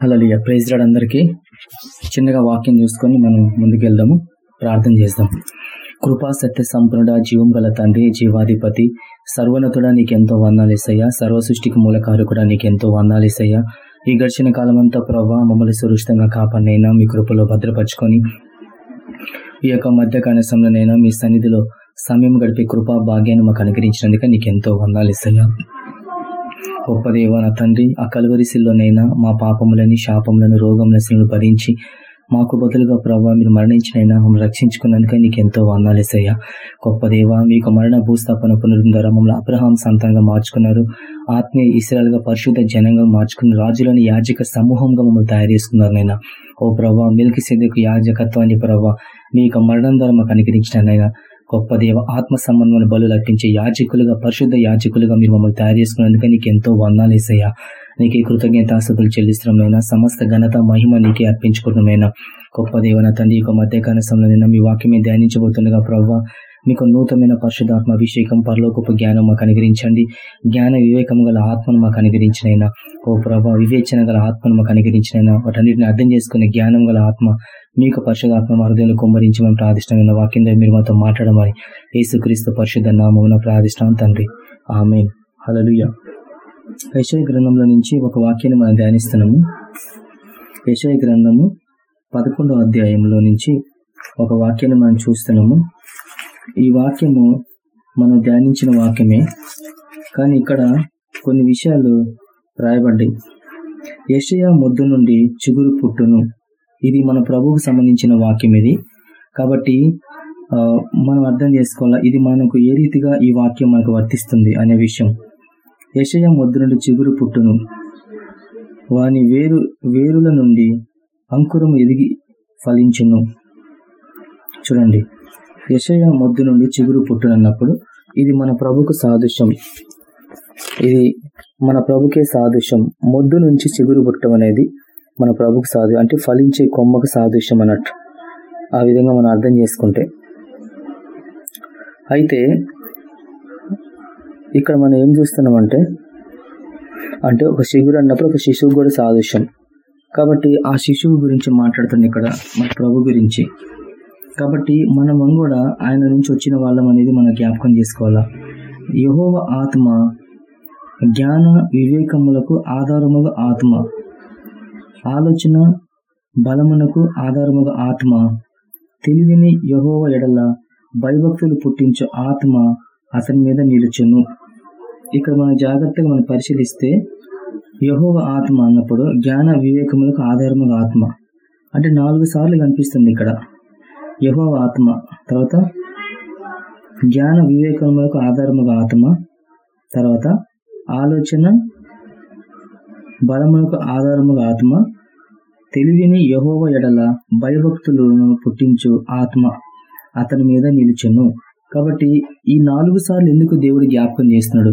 హల్లెలూయా. Praise lord అందరికీ. చిన్నగా వాక్యం చూసుకొని మనం ముందుకెళ్దాము. ప్రార్థన చేద్దాం. కృపా సత్య సంపన్నుడ జీవం గల తండ్రి జీవాధిపతి సర్వనతుడా నీకెంతో వందాలేసయ్యా సర్వ సృష్టికి మూలకారకుడా నీకెంతో వందాలేసయ్యా ఈ గడిచిన కాలం అంతా ప్రభావ మమ్మల్ని సురక్షితంగా కాపాడినైనా మీ కృపలో భద్రపరుచుకొని ఈ యొక్క మధ్య కనసంలోనైనా మీ సన్నిధిలో సమయం గడిపే కృపా భాగ్యాన్ని మాకు అనుగ్రహించినందుక నీకెంతో వందాలేసయ్యా గొప్ప దేవ నా తండ్రి ఆ కలువరిశిల్లోనైనా మా పాపములని శాపములను రోగములను భరించి మాకు బదులుగా ప్రభావ మీరు మరణించినైనా మమ్మల్ని రక్షించుకున్నందుక నీకు ఎంతో వందాలేసయ్యా గొప్ప దేవ మీకు మరణ భూస్థాపన పునరుద్ధం ద్వారా మమ్మల్ని అబ్రహాం సంతంగా మార్చుకున్నారు. ఆత్మీయ ఇస్రాయల్గా పరిశుద్ధ జనంగా మార్చుకుని రాజులోని యాజక సమూహంగా మమ్మల్ని తయారు చేసుకున్నారు నైనా ఓ ప్రభా మిల్కి సేదకు యాజకత్వాన్ని ప్రభా మీ యొక్క మరణం ద్వారా మాకు అనుగ్రహించినైనా గొప్ప దేవ ఆత్మ సంబంధమైన బలు అర్పించే యాజకులుగా పరిశుద్ధ యాజకులుగా మీరు మమ్మల్ని తయారు చేసుకున్నందుకు నీకు ఎంతో వందాలేసయ్యా నీకే కృతజ్ఞతాస్తుతులు చెల్లిస్తున్నామైనా? సమస్త ఘనత మహిమ నీకే అర్పించుకున్నమైనా గొప్ప దేవన తండ్రి యొక్క మధ్యకాల సమయంలో మీ వాక్యమే ధ్యానించబోతుండగా ప్రవ్వ మీకు నూతనమైన పరిశుధాత్మ అభిషేకం పరలోకపు జ్ఞానం మాకు అనుగ్రహించండి. జ్ఞాన వివేకం గల ఆత్మను మాకు అనుగ్రహించినైనా. ఓ ప్రభా వివేచన గల ఆత్మను మాకు అనుగ్రహించినైనా. వాటన్నిటిని అర్థం చేసుకునే జ్ఞానం గల ఆత్మ మీకు పరిశుధాత్మ హృదయంలో కుమ్మరించి మేము ప్రార్థిష్టమైన వాక్యం మీరు మాతో మాట్లాడమని యేసుక్రీస్తు పరిశుద్ధ నామమున ప్రార్థిష్టం తండ్రి. ఆమె హలలుయ యశయ గ్రంథంలో నుంచి ఒక వాక్యాన్ని మనం ధ్యానిస్తున్నాము. యశయ గ్రంథము పదకొండవ అధ్యాయంలో నుంచి ఒక వాక్యాన్ని మనం చూస్తున్నాము. ఈ వాక్యము మనం ధ్యానించిన వాక్యమే. కానీ ఇక్కడ కొన్ని విషయాలు రాయబడ్డాయి. యషయా ముద్దు నుండి చిగురు పుట్టును. ఇది మన ప్రభువుకు సంబంధించిన వాక్యం ఇది. కాబట్టి మనం అర్థం చేసుకోవాలా ఇది మనకు ఏ రీతిగా ఈ వాక్యం మనకు వర్తిస్తుంది అనే విషయం. యషయ ముద్దు నుండి చిగురు పుట్టును. వాని వేరు వేరుల నుండి అంకురం ఎదిగి ఫలించును. చూడండి. యశయ మొద్దు నుండి చిగురు పుట్టునన్నప్పుడు ఇది మన ప్రభుకు సాదృశ్యం. ఇది మన ప్రభుకే సాదృశ్యం. మొద్దు నుంచి చిగురు పుట్టడం అనేది మన ప్రభుకు సాధు అంటే ఫలించే కొమ్మకు సాదృశ్యం అన్నట్టు. ఆ విధంగా మనం అర్థం చేసుకుంటే. అయితే ఇక్కడ మనం ఏం చూస్తున్నామంటే అంటే ఒక శిగురు అన్నప్పుడు ఒక శిశువు కూడా సాదృశ్యం. కాబట్టి ఆ శిశువు గురించి మాట్లాడుతుంది ఇక్కడ మన ప్రభు గురించి కాబట్టి మనం కూడా ఆయన నుంచి వచ్చిన వాళ్ళం అనేది మనం జ్ఞాపకం చేసుకోవాలా? యహోవ ఆత్మ జ్ఞాన వివేకములకు ఆధారముగా ఆత్మ. ఆలోచన బలమునకు ఆధారముగా ఆత్మ. తెలివిని యహోవ ఎడల భయభక్తులు పుట్టించే ఆత్మ అతని మీద నిలుచును. ఇక్కడ మనం జాగ్రత్తగా మనం పరిశీలిస్తే యహోవ ఆత్మ అన్నప్పుడు జ్ఞాన వివేకములకు ఆధారముగా ఆత్మ. అంటే నాలుగు సార్లు కనిపిస్తుంది ఇక్కడ. యహోవ ఆత్మ. తర్వాత జ్ఞాన వివేకములకు ఆధారముగా ఆత్మ. తర్వాత ఆలోచన బలములకు ఆధారముగా ఆత్మ. తెలివిని యహోవ ఎడల భయభక్తులను పుట్టించు ఆత్మ అతని మీద నిలుచెను. కాబట్టి ఈ నాలుగు సార్లు ఎందుకు దేవుడు జ్ఞాపకం చేస్తున్నాడు?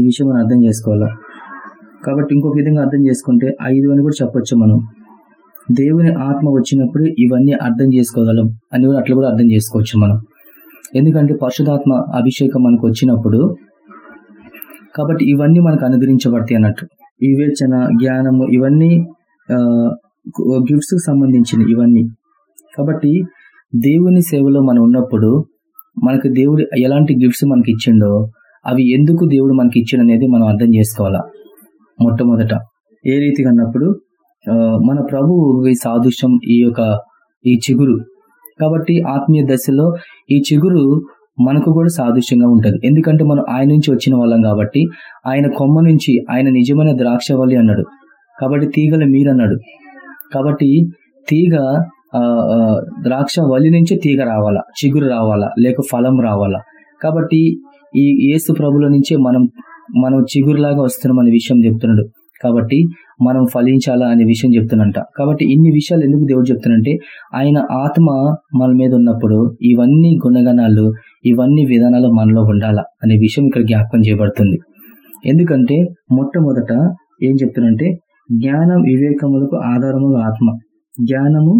ఈ విషయం మనం అర్థం చేసుకోవాలా? కాబట్టి ఇంకొక విధంగా అర్థం చేసుకుంటే ఐదు అని కూడా చెప్పొచ్చు మనం. దేవుని ఆత్మ వచ్చినప్పుడు ఇవన్నీ అర్థం చేసుకోగలం అని కూడా అట్లా కూడా అర్థం చేసుకోవచ్చు మనం. ఎందుకంటే పరిశుధాత్మ అభిషేకం మనకు వచ్చినప్పుడు కాబట్టి ఇవన్నీ మనకు అనుగ్రహించబడతాయి అన్నట్టు. వివేచన జ్ఞానము ఇవన్నీ గిఫ్ట్స్ సంబంధించిన ఇవన్నీ. కాబట్టి దేవుని సేవలో మనం ఉన్నప్పుడు మనకు దేవుడు ఎలాంటి గిఫ్ట్స్ మనకి ఇచ్చిండో అవి ఎందుకు దేవుడు మనకి ఇచ్చిండనేది మనం అర్థం చేసుకోవాలా? మొట్టమొదట. ఏ రీతిగా అన్నప్పుడు మన ప్రభు సాదృశ్యం ఈ యొక్క ఈ చిగురు. కాబట్టి ఆత్మీయ దశలో ఈ చిగురు మనకు కూడా సాదృశ్యంగా ఉంటుంది. ఎందుకంటే మనం ఆయన నుంచి వచ్చిన వాళ్ళం కాబట్టి ఆయన కొమ్మ నుంచి ఆయన నిజమైన ద్రాక్షవల్లి అన్నాడు. కాబట్టి తీగల మీరన్నాడు కాబట్టి తీగ ద్రాక్ష వలి నుంచి తీగ రావాలా చిగురు రావాలా లేక ఫలం రావాలా. కాబట్టి ఈ ఏసు ప్రభుల నుంచే మనం మనం చిగురులాగా వస్తున్నాం అనే విషయం చెప్తున్నాడు. కాబట్టి మనం ఫలించాలా అనే విషయం చెప్తున్నంట. కాబట్టి ఇన్ని విషయాలు ఎందుకు దేవుడు చెప్తున్నంటే ఆయన ఆత్మ మన మీద ఉన్నప్పుడు ఇవన్నీ గుణగణాలు ఇవన్నీ విధానాలు మనలో ఉండాలా అనే విషయం ఇక్కడ జ్ఞాపకం చేయబడుతుంది. ఎందుకంటే మొట్టమొదట ఏం చెప్తున్నంటే జ్ఞానం వివేకములకు ఆధారముగా ఆత్మ. జ్ఞానము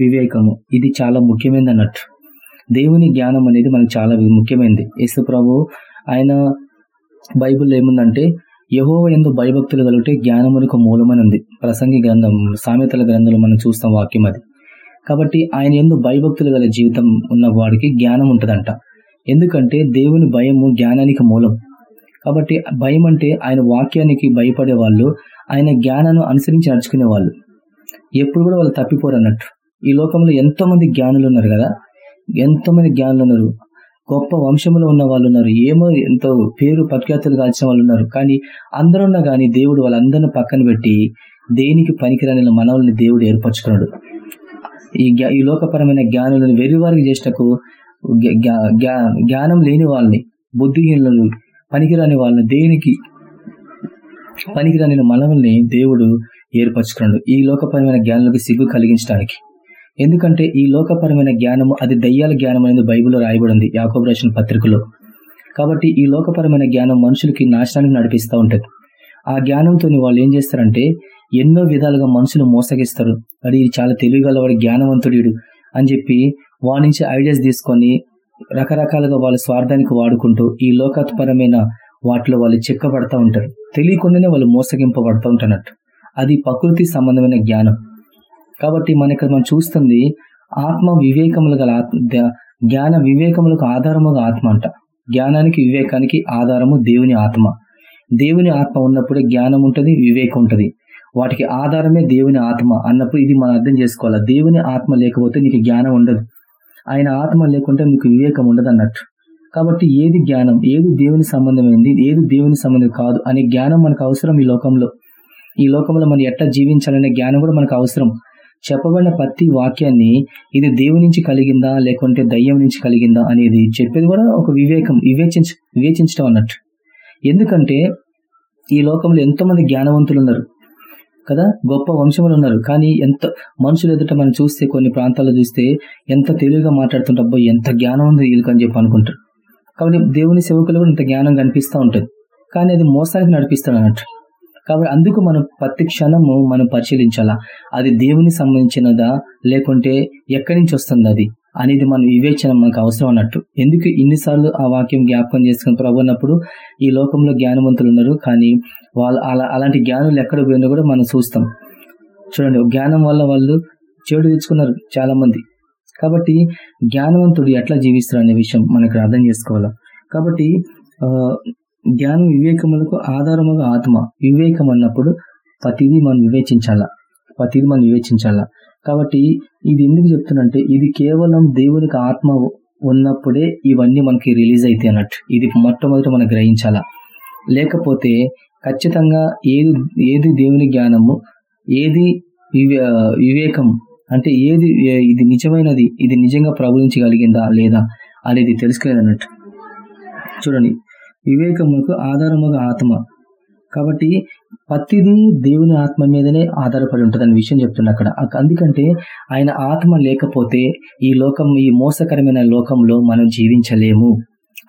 వివేకము ఇది చాలా ముఖ్యమైనది అన్నట్టు. దేవుని జ్ఞానం అనేది మనకు చాలా ముఖ్యమైనది. యేసు ప్రభు ఆయన బైబుల్ ఏముందంటే యహోవ ఎందు భయభక్తులు కలిగితే జ్ఞానమునికి మూలమని ప్రసంగి గ్రంథం సామెతల గ్రంథంలో మనం చూస్తాం వాక్యం అది. కాబట్టి ఆయన ఎందు భయభక్తులు గల జీవితం ఉన్న వాడికి జ్ఞానం ఉంటుందంట. ఎందుకంటే దేవుని భయము జ్ఞానానికి మూలం. కాబట్టి భయం అంటే ఆయన వాక్యానికి భయపడే వాళ్ళు ఆయన జ్ఞానాన్ని అనుసరించి నడుచుకునే వాళ్ళు. ఎప్పుడు కూడా వాళ్ళు తప్పిపోరు అన్నట్టు ఈ లోకంలో ఎంతో మంది జ్ఞానులు ఉన్నారు కదా? ఎంతో మంది జ్ఞానులు ఉన్నారు? గొప్ప వంశంలో ఉన్న వాళ్ళు ఉన్నారు ఏమో ఎంతో పేరు ప్రఖ్యాతులు కాల్చిన వాళ్ళు ఉన్నారు కానీ అందరున్నా కానీ దేవుడు వాళ్ళందరిని పక్కన పెట్టి దేనికి పనికిరాని మనవుల్ని దేవుడు ఏర్పరచుకున్నాడు. ఈ ఈ లోకపరమైన జ్ఞానులను వెర్రివారికి చేసినకు జ్ఞానం లేని వాళ్ళని బుద్ధిహీనులను పనికిరాని వాళ్ళని దేనికి పనికిరాని మనవుల్ని దేవుడు ఏర్పరచుకున్నాడు. ఈ లోకపరమైన జ్ఞానులకు సిగ్గు కలిగించడానికి. ఎందుకంటే ఈ లోకపరమైన జ్ఞానము అది దయ్యాల జ్ఞానం అనేది బైబిల్లో రాయబడింది యాకోబ్ రాసిన పత్రికలో. కాబట్టి ఈ లోకపరమైన జ్ఞానం మనుషులకి నాశనానికి నడిపిస్తూ ఉంటుంది. ఆ జ్ఞానంతో వాళ్ళు ఏం చేస్తారంటే ఎన్నో విధాలుగా మనుషులు మోసగిస్తారు. అది చాలా తెలివిగలవాడు జ్ఞానవంతుడు అని చెప్పి వాడి నుంచి ఐడియాస్ తీసుకొని రకరకాలుగా వాళ్ళ స్వార్థానికి వాడుకుంటూ ఈ లోకపరమైన వాటిలో వాళ్ళు చిక్కబడతా ఉంటారు. తెలియకుండానే వాళ్ళు మోసగింపబడుతూ ఉంటున్నట్టు. అది ప్రకృతి సంబంధమైన జ్ఞానం. కాబట్టి మన ఇక్కడ మనం చూస్తుంది ఆత్మ వివేకములు గల జ్ఞాన వివేకములకు ఆధారముగా ఆత్మ అంట. జ్ఞానానికి వివేకానికి ఆధారము దేవుని ఆత్మ. దేవుని ఆత్మ ఉన్నప్పుడే జ్ఞానం ఉంటుంది వివేకం ఉంటుంది. వాటికి ఆధారమే దేవుని ఆత్మ అన్నప్పుడు ఇది మనం అర్థం చేసుకోవాలి. దేవుని ఆత్మ లేకపోతే నీకు జ్ఞానం ఉండదు. ఆయన ఆత్మ లేకుంటే మీకు వివేకం ఉండదు అన్నట్టు. కాబట్టి ఏది జ్ఞానం ఏది దేవుని సంబంధమైంది ఏది దేవుని సంబంధం కాదు అనే జ్ఞానం మనకు అవసరం ఈ లోకంలో. ఈ లోకంలో మనం ఎట్లా జీవించాలనే జ్ఞానం కూడా మనకు అవసరం. చెప్పబడిన ప్రతి వాక్యాన్ని ఇది దేవుని నుంచి కలిగిందా లేకుంటే దయ్యం నుంచి కలిగిందా అనేది చెప్పేది కూడా ఒక వివేకం వివేచించ వివేచించడం అన్నట్టు. ఎందుకంటే ఈ లోకంలో ఎంతో మంది జ్ఞానవంతులు ఉన్నారు కదా గొప్ప వంశములు ఉన్నారు. కానీ ఎంత మనుషులు ఎదుట మనం చూస్తే కొన్ని ప్రాంతాల్లో చూస్తే ఎంత తెలివిగా మాట్లాడుతుంటే ఎంత జ్ఞానం ఉంది వీళ్ళకి అని చెప్పి అనుకుంటారు. కాబట్టి దేవుని సేవకులు కూడా ఇంత జ్ఞానం కనిపిస్తూ ఉంటుంది. కానీ అది మోసానికి నడిపిస్తాడు అన్నట్టు. కాబట్టి అందుకు మనం ప్రతి క్షణము మనం పరిశీలించాలా? అది దేవునికి సంబంధించినదా? లేకుంటే ఎక్కడి నుంచి వస్తుంది అది? అనేది మనం వివేచన మనకు అవసరం అన్నట్టు. ఎందుకు ఇన్నిసార్లు ఆ వాక్యం జ్ఞాపకం చేసుకుని ప్రభున్నప్పుడు ఈ లోకంలో జ్ఞానవంతులు ఉన్నారు కానీ వాళ్ళు అలా అలాంటి జ్ఞానులు ఎక్కడ పోయినా కూడా మనం చూస్తాం. చూడండి జ్ఞానం వల్ల వాళ్ళు చెడు తెచ్చుకున్నారు చాలా మంది కాబట్టి జ్ఞానవంతుడు ఎట్లా జీవిస్తారు అనే విషయం మనకు అర్థం చేసుకోవాలా? కాబట్టి జ్ఞానం వివేకములకు ఆధారముగా ఆత్మ వివేకం అన్నప్పుడు ప్రతిదీ మనం వివేచించాలా. ప్రతిదీ మనం వివేచించాలా. కాబట్టి ఇది ఎందుకు చెప్తున్నంటే ఇది కేవలం దేవునికి ఆత్మ ఉన్నప్పుడే ఇవన్నీ మనకి రిలీజ్ అయితే అన్నట్టు. ఇది మొట్టమొదటి మనం గ్రహించాలా. లేకపోతే ఖచ్చితంగా ఏది ఏది దేవుని జ్ఞానము ఏది వివేకం అంటే ఏది ఇది నిజమైనది ఇది నిజంగా ప్రవహించగలిగిందా లేదా అనేది తెలుసుకోలేదు అన్నట్టు. చూడండి. వివేకముకు ఆధారముగా ఆత్మ. కాబట్టి ప్రతిదీ దేవుని ఆత్మ మీదనే ఆధారపడి ఉంటుంది అనే విషయం చెప్తున్నా అక్కడ. అందుకంటే ఆయన ఆత్మ లేకపోతే ఈ లోకం ఈ మోసకరమైన లోకంలో మనం జీవించలేము.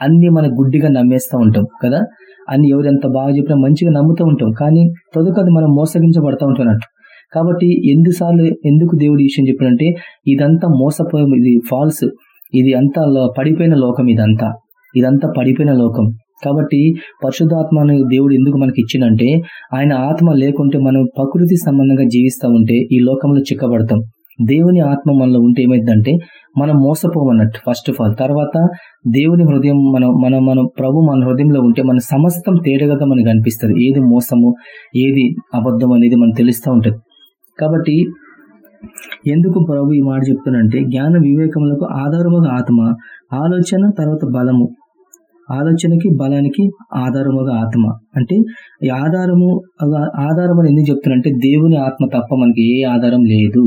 అన్ని మన గుడ్డిగా నమ్మేస్తూ ఉంటాం కదా? అన్ని ఎవరు ఎంత బాగా చెప్పినా మంచిగా నమ్ముతూ ఉంటాం. కానీ తదుకది మనం మోసగించబడతా ఉంటున్నట్టు. కాబట్టి ఎన్నిసార్లు ఎందుకు దేవుడు విషయం చెప్పినంటే ఇదంతా మోసపోయి ఇది ఫాల్స్ ఇది అంతా పడిపోయిన లోకం ఇదంతా. ఇదంతా పడిపోయిన లోకం. కాబట్టి పరిశుద్ధాత్మను దేవుడు ఎందుకు మనకి ఇచ్చిందంటే ఆయన ఆత్మ లేకుంటే మనం ప్రకృతి సంబంధంగా జీవిస్తూ ఉంటే ఈ లోకంలో చిక్కబడతాం. దేవుని ఆత్మ మనలో ఉంటే ఏమైందంటే మనం మోసపోమన్నట్టు ఫస్ట్ ఆఫ్ ఆల్ తర్వాత దేవుని హృదయం మనం మనం మనం ప్రభు మన హృదయంలో ఉంటే మన సమస్తం తేడగా మనకు అనిపిస్తుంది ఏది మోసము ఏది అబద్ధం అనేది మనం తెలుస్తూ ఉంటుంది. కాబట్టి ఎందుకు ప్రభు ఈ మాట చెప్తున్నంటే జ్ఞాన వివేకములకు ఆధారముగా ఆత్మ ఆలోచన తర్వాత బలము. ఆలోచనకి బలానికి ఆధారముగా ఆత్మ. అంటే ఈ ఆధారము ఆధారం అని ఎందుకు చెప్తున్నారంటే దేవుని ఆత్మ తప్ప మనకి ఏ ఆధారం లేదు.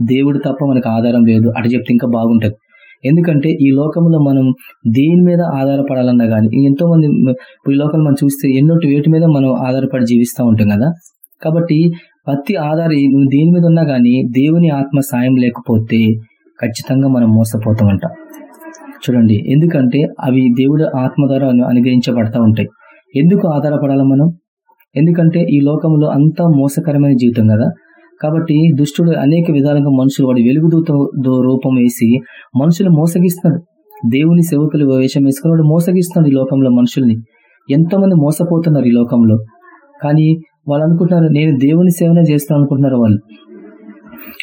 దేవుడు తప్ప మనకు ఆధారం లేదు. అటు చెప్తే ఇంకా బాగుంటుంది. ఎందుకంటే ఈ లోకంలో మనం దేని మీద ఆధారపడాలన్నా కానీ ఎంతో మంది ఈ లోకంలో మనం చూస్తే ఎన్నోటి వేటి మీద మనం ఆధారపడి జీవిస్తూ ఉంటాం కదా. కాబట్టి ప్రతి ఆధార నువ్వు దేని మీద ఉన్నా కానీ దేవుని ఆత్మ సాయం లేకపోతే ఖచ్చితంగా మనం మోసపోతామంట. చూడండి. ఎందుకంటే అవి దేవుడు ఆత్మ ద్వారా అనుగ్రహించబడతా ఉంటాయి. ఎందుకు ఆధారపడాలి మనం? ఎందుకంటే ఈ లోకంలో అంతా మోసకరమైన జీవితం కదా. కాబట్టి దుష్టుడు అనేక విధాలుగా మనుషులు వాడు వెలుగుదూత రూపం వేసి మనుషులు మోసగిస్తున్నాడు. దేవుని సేవకులు వేషం వేసుకుని వాడు మోసగిస్తున్నాడు ఈ లోకంలో మనుషుల్ని. ఎంతమంది మోసపోతున్నారు ఈ లోకంలో? కానీ వాళ్ళు అనుకుంటున్నారు నేను దేవుని సేవనే చేస్తాను అనుకుంటున్నారు వాళ్ళు.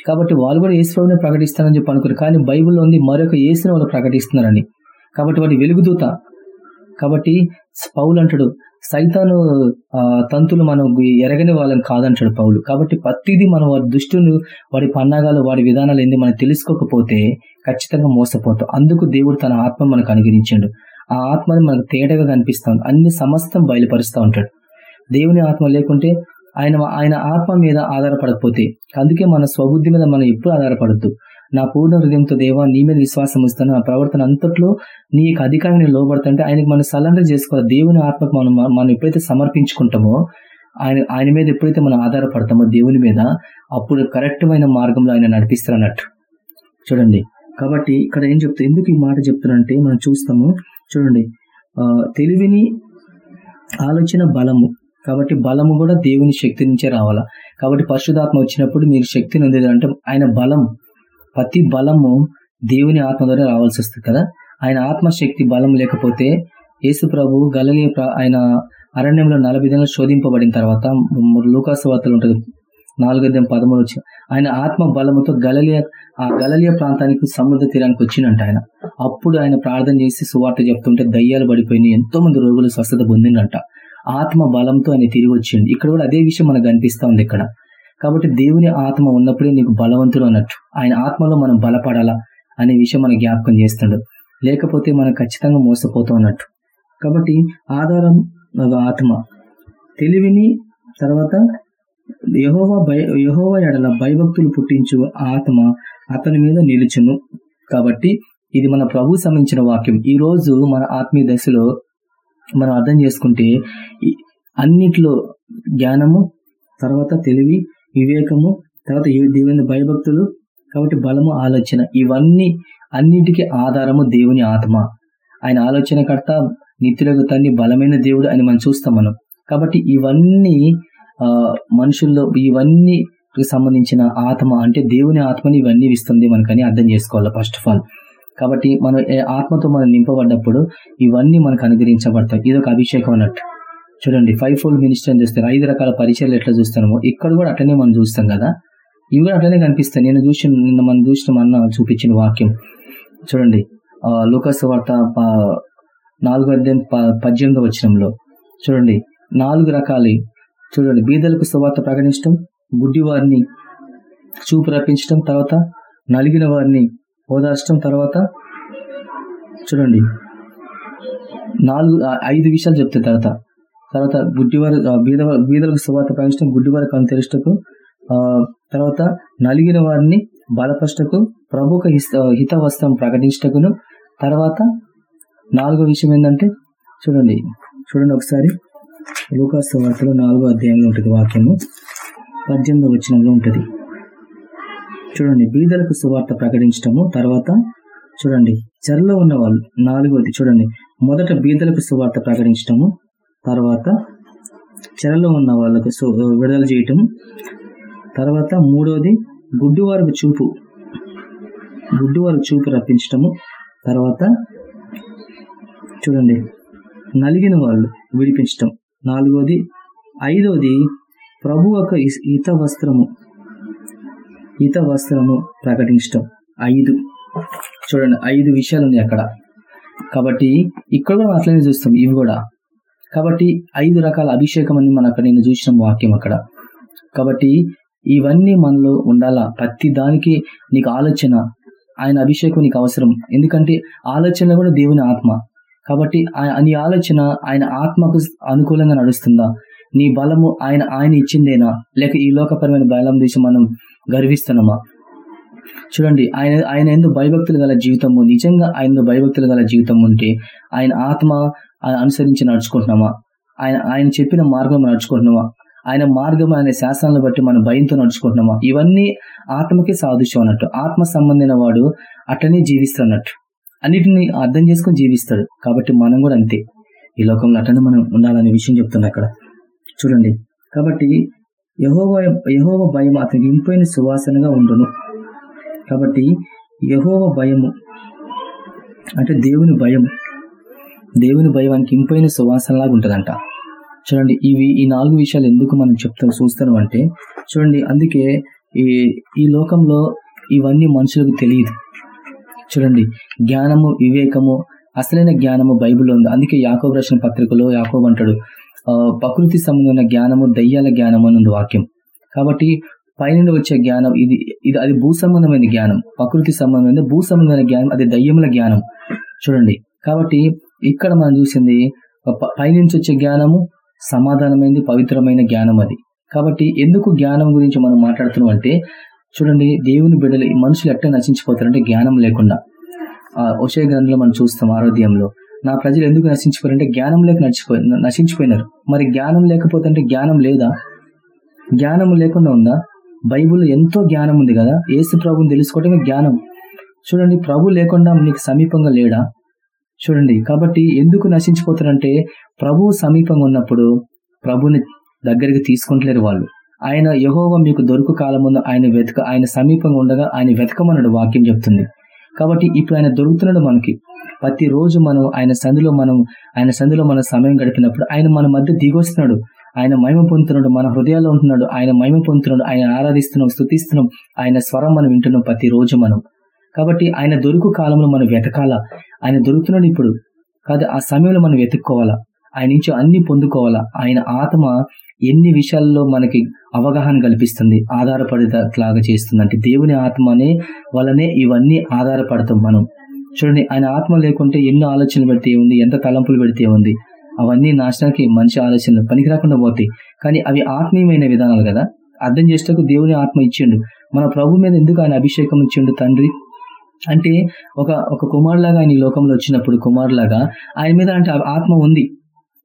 కాబట్టి వాళ్ళు కూడా యేసుప్రభుని ప్రకటిస్తారని చెప్పి అనుకున్నారు. కానీ బైబిల్లో ఉంది మరొక ఏసుని వాళ్ళు ప్రకటిస్తున్నారని. కాబట్టి వాటి వెలుగుదూత. కాబట్టి పౌలు అంటాడు సైతాను తంతులు మనం ఎరగని వాళ్ళని కాదంటాడు పౌలు. కాబట్టి ప్రతిదీ మనం వాడి దుష్టులు వాడి పన్నాగాలు వాడి విధానాలు ఏంది మనం తెలుసుకోకపోతే ఖచ్చితంగా మోసపోతాం. అందుకు దేవుడు తన ఆత్మ మనకు అనుగ్రహించాడు. ఆ ఆత్మని మనకు తేటగా కనిపిస్తాం. అన్ని సమస్తం బయలుపరుస్తూ ఉంటాడు. దేవుని ఆత్మ లేకుంటే ఆయన ఆయన ఆత్మ మీద ఆధారపడకపోతే. అందుకే మన స్వబుద్ధి మీద మనం ఎప్పుడు ఆధారపడద్దు. నా పూర్ణ హృదయంతో దేవా నీ మీద విశ్వాసం ఇస్తాను నా ప్రవర్తన అంతట్లో నీకు అధికారాన్ని లోబడుతుంటే ఆయనకు మనం సలహా చేసుకోవాలి. దేవుని ఆత్మకు మనం మనం ఎప్పుడైతే సమర్పించుకుంటామో ఆయన ఆయన మీద ఎప్పుడైతే మనం ఆధారపడతామో దేవుని మీద అప్పుడు కరెక్ట్మైన మార్గంలో ఆయన నడిపిస్తారన్నట్టు. చూడండి. కాబట్టి ఇక్కడ ఏం చెప్తా ఎందుకు ఈ మాట చెప్తున్నానంటే మనం చూస్తాము. చూడండి. తెలివిని ఆలోచన బలము. కాబట్టి బలము కూడా దేవుని శక్తి నుంచే రావాలా? కాబట్టి పరిశుధాత్మ వచ్చినప్పుడు మీరు శక్తిని అంటే ఆయన బలం ప్రతి బలము దేవుని ఆత్మ ద్వారా రావాల్సి వస్తుంది కదా? ఆయన ఆత్మశక్తి బలం లేకపోతే యేసు ప్రభు గలలియ ఆయన అరణ్యంలో నలభై దినాలు శోధింపబడిన తర్వాత లూకాసు వార్తలు ఉంటుంది. నాలుగోదయం పదమూడు వచ్చి ఆయన ఆత్మ బలముతో గలలియ ఆ గలలియ ప్రాంతానికి సముద్ర తీరానికి వచ్చిందంట ఆయన. అప్పుడు ఆయన ప్రార్థన చేసి సువార్త చెప్తుంటే దయ్యాలు పడిపోయినాయి ఎంతో మంది రోగులు స్వస్థత పొందిందంట. ఆత్మ బలంతో ఆయన తిరిగి వచ్చిండు ఇక్కడ కూడా అదే విషయం మనకు కనిపిస్తూ ఉంది ఇక్కడ. కాబట్టి దేవుని ఆత్మ ఉన్నప్పుడే నీకు బలవంతుడు అన్నట్టు. ఆయన ఆత్మలో మనం బలపడాలా అనే విషయం మన జ్ఞాపకం చేస్తుండడు లేకపోతే మనం ఖచ్చితంగా మోసపోతాం అన్నట్టు. కాబట్టి ఆధారం ఆత్మ. తెలివిని తర్వాత యహోవా భయ యహోవా ఎడల భయభక్తులు పుట్టించు ఆత్మ అతని మీద నిలుచును. కాబట్టి ఇది మన ప్రభు సంబంధించిన వాక్యం. ఈ రోజు మన ఆత్మీయ దశలో మనం అర్థం చేసుకుంటే అన్నిట్లో జ్ఞానము తర్వాత తెలివి వివేకము తర్వాత దేవుని భయభక్తులు కాబట్టి బలము ఆలోచన. ఇవన్నీ అన్నిటికీ ఆధారము దేవుని ఆత్మ. ఆయన ఆలోచనకర్త నిత్యులకు తన్ని బలమైన దేవుడు అని మనం చూస్తాం మనం. కాబట్టి ఇవన్నీ ఆ మనుషుల్లో ఇవన్నీ సంబంధించిన ఆత్మ అంటే దేవుని ఆత్మని ఇవన్నీ ఇస్తుంది మనకని అర్థం చేసుకోవాలి ఫస్ట్ ఆఫ్ ఆల్. కాబట్టి మనం ఆత్మతో మనం నింపబడ్డప్పుడు ఇవన్నీ మనకు అనుగ్రహించబడతాయి. ఇది ఒక అభిషేకం అన్నట్టు. చూడండి ఫైవ్ ఫోల్డ్ మినిస్టర్ అని చూస్తారు. ఐదు రకాల పరిచయాలు ఎట్లా చూస్తామో ఇక్కడ కూడా అట్లనే మనం చూస్తాం కదా. ఇవి కూడా అట్లనే కనిపిస్తాయి. నేను చూసిన నిన్న మనం చూసిన అన్న చూపించిన వాక్యం. చూడండి లూకస్ వార్త నాలుగో అధ్యాయం పద్దెనిమిదో వచ్చినంలో చూడండి నాలుగు రకాలు. చూడండి బీదలకు సువార్త ప్రకటించడం గుడ్డి వారిని చూపు రప్పించడం తర్వాత నలిగిన వారిని ఓదార్చడం తర్వాత చూడండి. నాలుగు ఐదు విషయాలు చెప్తాయి తర్వాత. తర్వాత గుడ్డివారి బీద బీదలకు సువాత ప్రకటించడం గుడ్డివారి కను తెరుష్టకు తర్వాత నలిగిన వారిని బలపష్టకు ప్రభుక హితవస్త్రం ప్రకటించటకును. తర్వాత నాలుగో విషయం ఏంటంటే చూడండి చూడండి ఒకసారి. లూకాస్ వార్తలో నాలుగో అధ్యాయంలో ఉంటుంది వాక్యము. పద్దెనిమిదో వచ్చినంలో ఉంటుంది. చూడండి బీదలకు సువార్త ప్రకటించటము తర్వాత చూడండి చెరలో ఉన్న వాళ్ళు నాలుగోది చూడండి మొదట బీదలకు సువార్త ప్రకటించటము తర్వాత చెరలో ఉన్న వాళ్ళకు విడుదల చేయటం తర్వాత మూడోది గుడ్డివారికి చూపు గుడ్డివారికి చూపు రప్పించటము తర్వాత చూడండి నలిగిన వాళ్ళు విడిపించటం నాలుగోది ఐదోది ప్రభు ఒక ఇత వస్త్రము హిత వస్త్రము ప్రకటించటం. ఐదు. చూడండి ఐదు విషయాలు ఉన్నాయి అక్కడ. కాబట్టి ఇక్కడ కూడా అట్లనే చూస్తాం ఇవి కూడా. కాబట్టి ఐదు రకాల అభిషేకం అని మనం అక్కడ నేను చూసిన వాక్యం అక్కడ. కాబట్టి ఇవన్నీ మనలో ఉండాలా? ప్రతి దానికి నీకు ఆలోచన ఆయన అభిషేకం నీకు అవసరం. ఎందుకంటే ఆలోచన కూడా దేవుని ఆత్మ. కాబట్టి నీ ఆలోచన ఆయన ఆత్మకు అనుకూలంగా నడుస్తుందా? నీ బలము ఆయన ఆయన ఇచ్చిందేనా? లేక ఈ లోకపరమైన బలం తీసి మనం గర్విస్తున్నామా? చూడండి ఆయన ఆయన ఎందు భయభక్తులు గల జీవితము నిజంగా ఆయన భయభక్తులు గల జీవితం ఉంటే ఆయన ఆత్మ అనుసరించి నడుచుకుంటున్నామా? ఆయన ఆయన చెప్పిన మార్గం నడుచుకుంటున్నామా? ఆయన మార్గం ఆయన శాసనాలను బట్టి మనం భయంతో నడుచుకుంటున్నామా? ఇవన్నీ ఆత్మకే సాదృశ్యం అన్నట్టు. ఆత్మ సంబంధమైన వాడు అట్లనే జీవిస్తున్నట్టు. అన్నిటిని అర్థం చేసుకొని జీవిస్తాడు. కాబట్టి మనం కూడా అంతే. ఈ లోకంలో అట్లనే మనం ఉండాలనే విషయం చెప్తున్నా అక్కడ చూడండి. కాబట్టి యహోవ యహోవ భయం అతనికి ఇంపైన సువాసనగా ఉండును. కాబట్టి యహోవ భయము అంటే దేవుని భయం దేవుని భయం ఇంపైన సువాసనలాగా ఉంటుందంట. చూడండి ఇవి ఈ నాలుగు విషయాలు ఎందుకు మనం చెప్తాం చూస్తాను అంటే చూడండి అందుకే ఈ ఈ లోకంలో ఇవన్నీ మనుషులకు తెలియదు. చూడండి జ్ఞానము వివేకము అసలైన జ్ఞానము బైబిల్లో ఉంది. అందుకే యాకోబు రచన పత్రికలో యాకోబ్ అంటాడు ప్రకృతి సంబంధమైన జ్ఞానము దయ్యాల జ్ఞానము అని వాక్యం. కాబట్టి పైన వచ్చే జ్ఞానం ఇది ఇది అది భూ సంబంధమైన జ్ఞానం. ప్రకృతి సంబంధమైన భూ సంబంధమైన జ్ఞానం అది దయ్యముల జ్ఞానం. చూడండి. కాబట్టి ఇక్కడ మనం చూసింది పైనుంచి వచ్చే జ్ఞానము సమాధానమైనది పవిత్రమైన జ్ఞానం అది. కాబట్టి ఎందుకు జ్ఞానం గురించి మనం మాట్లాడుతున్నాం అంటే చూడండి దేవుని బిడ్డలు మనుషులు ఎట్లా నశించిపోతారంటే జ్ఞానం లేకుండా. ఆ ఒషే గ్రంథంలో మనం చూస్తాం ఆరోగ్యంలో. నా ప్రజలు ఎందుకు నశించిపోయారంటే జ్ఞానం లేక నడిచిపోయి నశించిపోయినారు. మరి జ్ఞానం లేకపోతే అంటే జ్ఞానం లేదా? జ్ఞానం లేకుండా ఉందా? బైబుల్లో ఎంతో జ్ఞానం ఉంది కదా? ఏసు ప్రభుని తెలుసుకోవటమే జ్ఞానం. చూడండి ప్రభు లేకుండా నీకు సమీపంగా లేడా? చూడండి కాబట్టి ఎందుకు నశించిపోతారంటే ప్రభు సమీపంగా ఉన్నప్పుడు ప్రభుని దగ్గరికి తీసుకుంటలేరు వాళ్ళు. ఆయన యహోవ మీకు దొరుకు కాలముందు ఆయన వెతక ఆయన సమీపంగా ఉండగా ఆయన వెతకమన్నాడు వాక్యం చెప్తుంది. కాబట్టి ఇప్పుడు ఆయన దొరుకుతున్నాడు మనకి. ప్రతి రోజు మనం ఆయన సంధిలో మనం ఆయన సంధిలో మన సమయం గడిపినప్పుడు ఆయన మన మధ్య దిగొస్తున్నాడు. ఆయన మహిమ పొందుతున్నాడు. మన హృదయాల్లో ఉంటున్నాడు. ఆయన మహిమ పొందుతున్నాడు. ఆయన ఆరాధిస్తున్నాం స్థుతిస్తున్నాం ఆయన స్వరం మనం వింటున్నాం ప్రతి రోజు మనం. కాబట్టి ఆయన దొరుకు కాలంలో మనం వెతకాలా? ఆయన దొరుకుతున్నాడు ఇప్పుడు. కాదు ఆ సమయంలో మనం వెతుక్కోవాలా? ఆయన నుంచి అన్ని పొందుకోవాలా? ఆయన ఆత్మ ఎన్ని విషయాల్లో మనకి అవగాహన కల్పిస్తుంది ఆధారపడేలాగా చేస్తుంది అంటే దేవుని ఆత్మనే వలనే ఇవన్నీ ఆధారపడతాం మనం. చూడండి ఆయన ఆత్మ లేకుంటే ఎన్నో ఆలోచనలు పెడితే ఉంది ఎంత తలంపులు పెడితే ఉంది. అవన్నీ నాశనానికి మంచి ఆలోచనలు పనికి రాకుండా పోతాయి. కానీ అవి ఆత్మీయమైన విధానాలు కదా. అర్థం చేసేటకు దేవుని ఆత్మ ఇచ్చిండు. మన ప్రభు మీద ఎందుకు ఆయన అభిషేకం ఇచ్చిండు తండ్రి? అంటే ఒక ఒక కుమారులాగా ఆయన ఈ లోకంలో వచ్చినప్పుడు కుమారులాగా ఆయన మీద అంటే ఆత్మ ఉంది.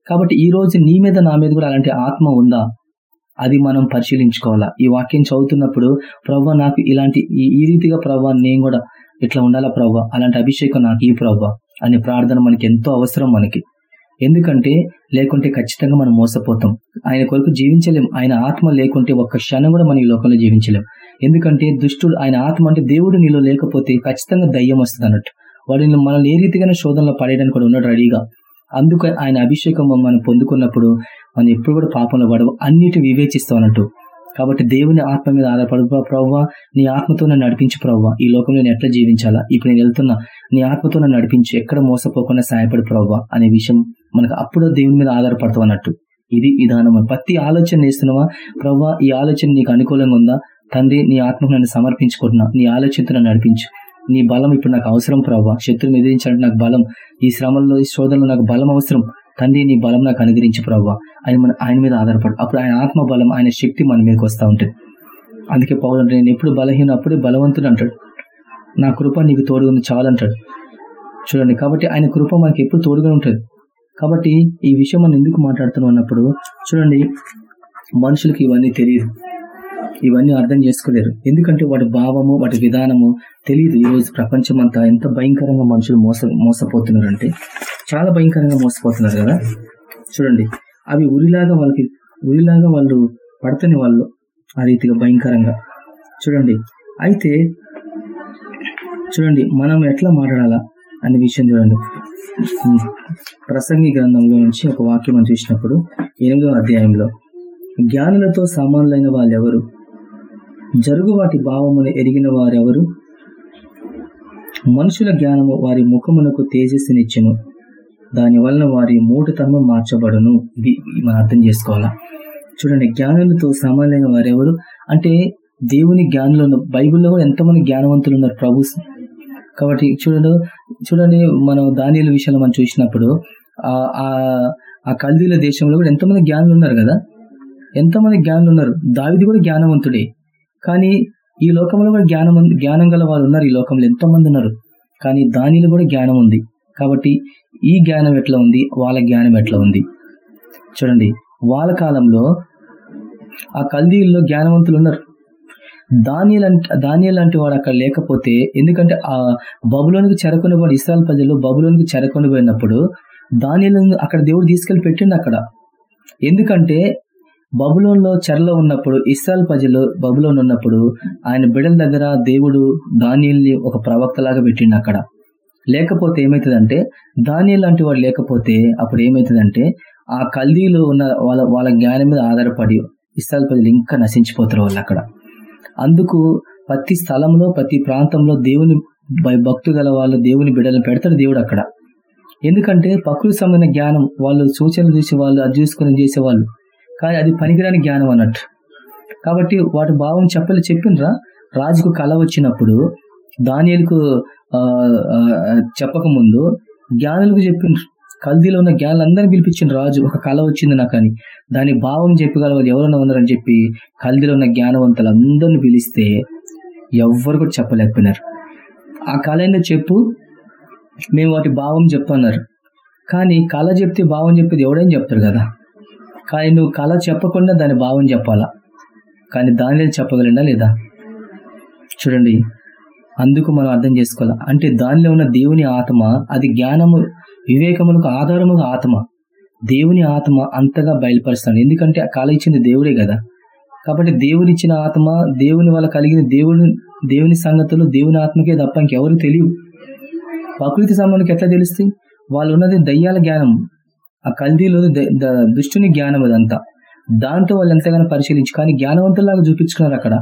కాబట్టి ఈ రోజు నీ మీద నా మీద కూడా అలాంటి ఆత్మ ఉందా? అది మనం పరిశీలించుకోవాలా. ఈ వాక్యం చదువుతున్నప్పుడు ప్రవ్వ నాకు ఇలాంటి ఈ రీతిగా ప్రవ్వ నేను కూడా ఇట్లా ఉండాలా ప్రవ్వ? అలాంటి అభిషేకం నాకు ఈ ప్రవ్వ అనే ప్రార్థన మనకి ఎంతో అవసరం మనకి. ఎందుకంటే లేకుంటే ఖచ్చితంగా మనం మోసపోతాం. ఆయన కొరకు జీవించలేం. ఆయన ఆత్మ లేకుంటే ఒక్క క్షణం కూడా మన ఈ లోకంలో జీవించలేం. ఎందుకంటే దుష్టుడు ఆయన ఆత్మ అంటే దేవుడు నీలో లేకపోతే ఖచ్చితంగా దయ్యం వస్తుంది అన్నట్టు. వాడిని మనల్ని ఏ రీతిగానే శోధనలో పడేయడానికి కూడా ఉన్నాడు రెడీగా. అందుకు ఆయన అభిషేకం మనం పొందుకున్నప్పుడు మనం ఎప్పుడు కూడా పాపంలో పడవు అన్నిటి వివేచిస్తాం అన్నట్టు. కాబట్టి దేవుని ఆత్మ మీద ఆధారపడు ప్రవ్వా నీ ఆత్మతో నన్ను నడిపించు ప్రవ్వా. ఈ లోకంలో నేను ఎట్లా జీవించాలా? ఇప్పుడు నేను వెళ్తున్నా. నీ ఆత్మతో నన్ను నడిపించి. ఎక్కడ మోసపోకుండా సహాయపడు ప్రవ్వా అనే విషయం మనకు అప్పుడు దేవుని మీద ఆధారపడతాం అన్నట్టు. ఇది విధానం. ప్రతి ఆలోచన వేస్తున్నావా ప్రవ్వా ఈ ఆలోచన నీకు అనుకూలంగా ఉందా? తండ్రి నీ ఆత్మకు నన్ను సమర్పించుకుంటున్నా. నీ ఆలోచనతో నన్ను నడిపించు. నీ బలం ఇప్పుడు నాకు అవసరం ప్రవ్వా. శత్రువుని ఎదిరించాలంటే నాకు బలం. ఈ శ్రమంలో ఈ శోధనలో నాకు బలం అవసరం. తండ్రి నీ బలం నాకు అనుగ్రహించి ప్రవ్వ. ఆయన మన ఆయన మీద ఆధారపడు. అప్పుడు ఆయన ఆత్మ బలం ఆయన శక్తి మన మీదకి వస్తూ ఉంటుంది. అందుకే పౌరు అంటే నేను ఎప్పుడు బలహీన అప్పుడే బలవంతుడు అంటాడు. నా కృప నీకు తోడుగా ఉంది చాలంటాడు చూడండి కాబట్టి ఆయన కృప మనకి ఎప్పుడు తోడుగా ఉంటుంది. కాబట్టి ఈ విషయం మనం ఎందుకు మాట్లాడుతున్నాం అన్నప్పుడు చూడండి మనుషులకి ఇవన్నీ తెలియదు. ఇవన్నీ అర్థం చేసుకోలేరు. ఎందుకంటే వాటి భావము వాటి విధానము తెలియదు ఈరోజు ప్రపంచం అంతా ఎంత భయంకరంగా మనుషులు మోస మోసపోతున్నారంటే చాలా భయంకరంగా మోసపోతున్నారు కదా? చూడండి అవి ఉరిలాగా వాళ్ళకి ఉరిలాగా వాళ్ళు పడుతున్న వాళ్ళు ఆ రీతిగా భయంకరంగా. చూడండి అయితే చూడండి మనం ఎట్లా మాట్లాడాలా అనే విషయం చూడండి. ప్రసంగి గ్రంథంలో నుంచి ఒక వాక్యం మనం చూసినప్పుడు ఎనిమిదో అధ్యాయంలో జ్ఞానులతో సమానులైన వాళ్ళెవరు? జరుగు వాటి భావమును ఎరిగిన వారెవరు? మనుషుల జ్ఞానము వారి ముఖమునకు తేజస్సునిచ్చును. దాని వలన వారి మూటతనం మార్చబడును. ఇది మనం అర్థం చేసుకోవాలా? చూడండి జ్ఞానులతో సమానమైన వారెవరు? అంటే దేవుని జ్ఞానులు బైబిల్లో కూడా ఎంతమంది జ్ఞానవంతులు ఉన్నారు ప్రభు? కాబట్టి చూడండి చూడండి మనం దానిల విషయంలో మనం చూసినప్పుడు ఆ కల్దీల దేశంలో కూడా ఎంతమంది జ్ఞానులు ఉన్నారు కదా? ఎంతమంది జ్ఞానులు ఉన్నారు? దావిది కూడా జ్ఞానవంతుడే. కానీ ఈ లోకంలో కూడా జ్ఞానం జ్ఞానం గల వారు ఉన్నారు ఈ లోకంలో. ఎంతో మంది ఉన్నారు. కానీ దానిలో కూడా జ్ఞానం ఉంది. కాబట్టి ఈ జ్ఞానం ఎట్లా ఉంది? వాళ్ళ జ్ఞానం ఎట్లా ఉంది? చూడండి. వాళ్ళ కాలంలో ఆ కల్దీల్లో జ్ఞానవంతులు ఉన్నారు. ధాన్యాలంటే ధాన్యాలు లాంటి వాడు అక్కడ లేకపోతే ఎందుకంటే ఆ బబులోనికి చెరకొని వాడు ఇస్రాయల్ ప్రజలు బబులోనికి చెరకొని పోయినప్పుడు ధాన్యాలను అక్కడ దేవుడు తీసుకెళ్ళి పెట్టిండు అక్కడ. ఎందుకంటే బబులోన్లో చెరలో ఉన్నప్పుడు ఇస్రాయల్ ప్రజలు బబులోన్ ఉన్నప్పుడు ఆయన బిడల దగ్గర దేవుడు ధాన్యల్ని ఒక ప్రవక్తలాగా పెట్టిండు అక్కడ. లేకపోతే ఏమవుతుందంటే ధాన్యం లాంటి వాడు లేకపోతే అప్పుడు ఏమవుతుందంటే ఆ కల్దీలు ఉన్న వాళ్ళ వాళ్ళ జ్ఞానం మీద ఆధారపడి ఇస్రాయల్ ప్రజలు ఇంకా నశించిపోతారు వాళ్ళు అక్కడ. అందుకు ప్రతి స్థలంలో ప్రతి ప్రాంతంలో దేవుని భక్తు గల వాళ్ళు దేవుని బిడ్డలను పెడతాడు దేవుడు అక్కడ. ఎందుకంటే ప్రకృతి సంబంధించిన జ్ఞానం వాళ్ళు సూచనలు చూసి వాళ్ళు అది చూసుకొని చేసేవాళ్ళు. కానీ అది పనికిరాని జ్ఞానం అన్నట్టు. కాబట్టి వాటి భావం చెప్పలే చెప్పినరా? రాజుకు కళ వచ్చినప్పుడు దానియలకు చెప్పకముందు జ్ఞానులకు చెప్పిండ్రు కల్దీలో ఉన్న జ్ఞానులందరినీ పిలిపించిన రాజు. ఒక కళ వచ్చింది నాకు అని దాని భావం చెప్పగల ఎవరైనా ఉన్నారని చెప్పి కల్దీలో ఉన్న జ్ఞానవంతులు అందరిని పిలిస్తే ఎవ్వరు కూడా చెప్పలేకపోయినారు. ఆ కళ ఏందో చెప్పు. మేము వాటి భావం చెప్పన్నారు కానీ కళ చెప్తే భావం చెప్పేది ఎవడైనా చెప్తారు కదా. కానీ నువ్వు కళ చెప్పకుండా దాని భావం చెప్పాలా? కానీ దానిలో చెప్పగలిందా లేదా? చూడండి అందుకు మనం అర్థం చేసుకోవాలి? అంటే దానిలో ఉన్న దేవుని ఆత్మ అది జ్ఞానము వివేకములకు ఆధారముగా ఆత్మ. దేవుని ఆత్మ అంతగా బయలుపరుస్తాడు. ఎందుకంటే ఆ కళ ఇచ్చింది దేవుడే కదా. కాబట్టి దేవుని ఇచ్చిన ఆత్మ దేవుని వల్ల కలిగిన దేవుని దేవుని సంగతులు దేవుని ఆత్మకే తప్ప ఇంకెవరు తెలియవు. ప్రకృతి సంబంధికి ఎట్లా తెలుస్తాయి? వాళ్ళు ఉన్నది దయ్యాల జ్ఞానం ఆ కల్దీలో దుష్టుని జ్ఞానం అదంతా. దాంతో వాళ్ళు ఎంతగానో పరిశీలించి కానీ జ్ఞానవంతులాగా చూపించుకున్నారు అక్కడ.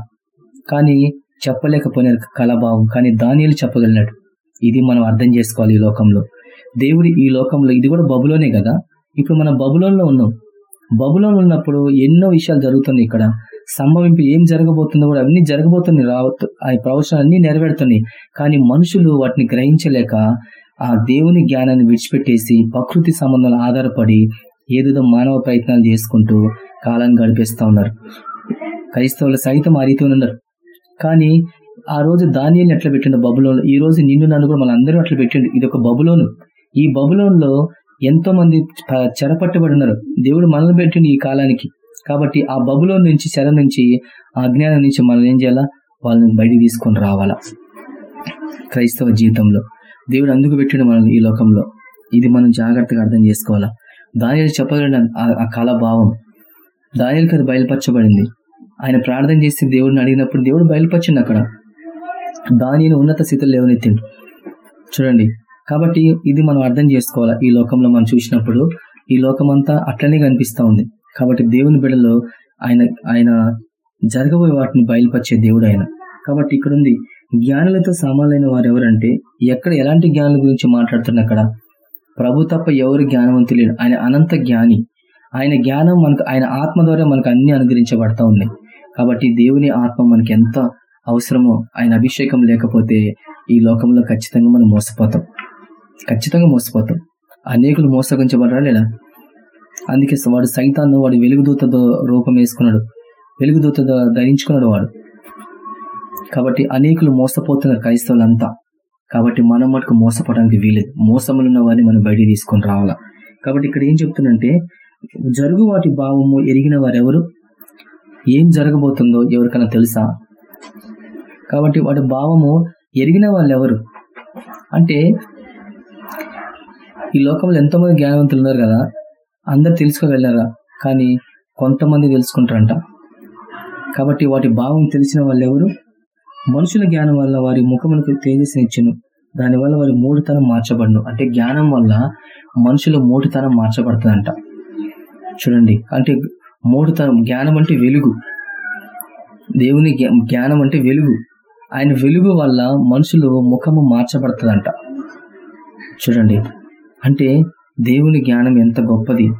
కానీ చెప్పలేకపోయినారు కళాభావం కానీ దానియలు చెప్పగలిగినాడు. ఇది మనం అర్థం చేసుకోవాలి ఈ లోకంలో. దేవుడి ఈ లోకంలో ఇది కూడా బబులోనే కదా? ఇప్పుడు మనం బబులోన్లో ఉన్నాం. బబులోన్ ఉన్నప్పుడు ఎన్నో విషయాలు జరుగుతున్నాయి ఇక్కడ. సంభవింపు ఏం జరగబోతుందో కూడా అన్ని జరగబోతున్నాయి. రావత్ ఆ ప్రవచనాలన్నీ నెరవేరుతున్నాయి. కానీ మనుషులు వాటిని గ్రహించలేక ఆ దేవుని జ్ఞానాన్ని విడిచిపెట్టేసి ప్రకృతి సంబంధాలు ఆధారపడి ఏదేదో మానవ ప్రయత్నాలు చేసుకుంటూ కాలాన్ని గడిపేస్తూ ఉన్నారు. క్రైస్తవులు సైతం ఆ రీతిలో ఉన్నారు. కానీ ఆ రోజు ధాన్యాన్ని ఎట్లా పెట్టిండు బబులోను? ఈ రోజు నిన్ను నన్ను కూడా మన అందరూ అట్లా పెట్టిండు. ఇది ఒక బబులోను. ఈ బబులోన్లో ఎంతో మంది చెరపట్టబడి ఉన్నారు. దేవుడు మనల్ని పెట్టిండు ఈ కాలానికి. కాబట్టి ఆ బబులోన్ నుంచి చెర నుంచి ఆ అజ్ఞానం నుంచి మనం ఏం చేయాలా? వాళ్ళని బయటికి తీసుకొని రావాలా. క్రైస్తవ జీవితంలో. దేవుడు అందుకు పెట్టాడు మనల్ని ఈ లోకంలో. ఇది మనం జాగ్రత్తగా అర్థం చేసుకోవాలా? దాని చెప్పగలండి ఆ- ఆ కళ భావం దానికి అది బయలుపరచబడింది. ఆయన ప్రార్థన చేసి దేవుడిని అడిగినప్పుడు దేవుడు బయలుపరిచిండు అక్కడ. దానిని ఉన్నత స్థితిలో లేవనెత్తిండు. చూడండి. కాబట్టి ఇది మనం అర్థం చేసుకోవాలా? ఈ లోకంలో మనం చూసినప్పుడు ఈ లోకం అంతా అట్లనే కనిపిస్తూ ఉంది. కాబట్టి దేవుని బిడలో ఆయన ఆయన జరగబోయే వాటిని బయలుపరిచే దేవుడు ఆయన. కాబట్టి ఇక్కడ ఉంది జ్ఞానులతో సమానమైన వారు ఎవరంటే ఎక్కడ ఎలాంటి జ్ఞానుల గురించి మాట్లాడుతున్న అక్కడ ప్రభు తప్ప ఎవరు జ్ఞానవంతులు లేరు. ఆయన అనంత జ్ఞాని. ఆయన జ్ఞానం మనకు ఆయన ఆత్మ ద్వారా మనకు అన్ని అనుగ్రహించబడతా ఉన్నాయి. కాబట్టి దేవుని ఆత్మ మనకి ఎంత అవసరమో ఆయన అభిషేకం లేకపోతే ఈ లోకంలో ఖచ్చితంగా మనం మోసపోతాం. ఖచ్చితంగా మోసపోతాం. అనేకులు మోసగించబడరా లేదా? అందుకే వాడు సైతాన్ని వాడు వెలుగుదూత రూపం వేసుకున్నాడు. వెలుగుదూత ధరించుకున్నాడు వాడు. కాబట్టి అనేకులు మోసపోతున్నారు క్రైస్తవులంతా. కాబట్టి మనం మటుకు మోసపోవడానికి వీలేదు. మోసములున్న వారిని మనం బయటికి తీసుకొని రావాలా? కాబట్టి ఇక్కడ ఏం చెప్తుందంటే జరుగు వాటి భావము ఎరిగిన వారెవరు? ఏం జరగబోతుందో ఎవరికైనా తెలుసా? కాబట్టి వాటి భావము ఎరిగిన వాళ్ళు ఎవరు అంటే ఈ లోకంలో ఎంతోమంది జ్ఞానవంతులు ఉన్నారు కదా? అందరు తెలుసుకోగలరా కానీ కొంతమంది తెలుసుకుంటారంట. కాబట్టి వాటి భావం తెలిసిన వాళ్ళు ఎవరు మనుషుల జ్ఞానం వల్ల వారి ముఖములకు తేజస్నిచ్చును దానివల్ల వారి మూడుతనం మార్చబడును. అంటే జ్ఞానం వల్ల మనుషుల మూడుతనం మార్చబడుతుందంట. చూడండి. అంటే మూడుతనం జ్ఞానం అంటే వెలుగు. దేవుని జ్ఞానం అంటే వెలుగు. ఆయన వెలుగు వల్ల మనుషులు ముఖము మార్చబడుతుందంట. చూడండి. అంటే దేవుని జ్ఞానం ఎంత గొప్పది.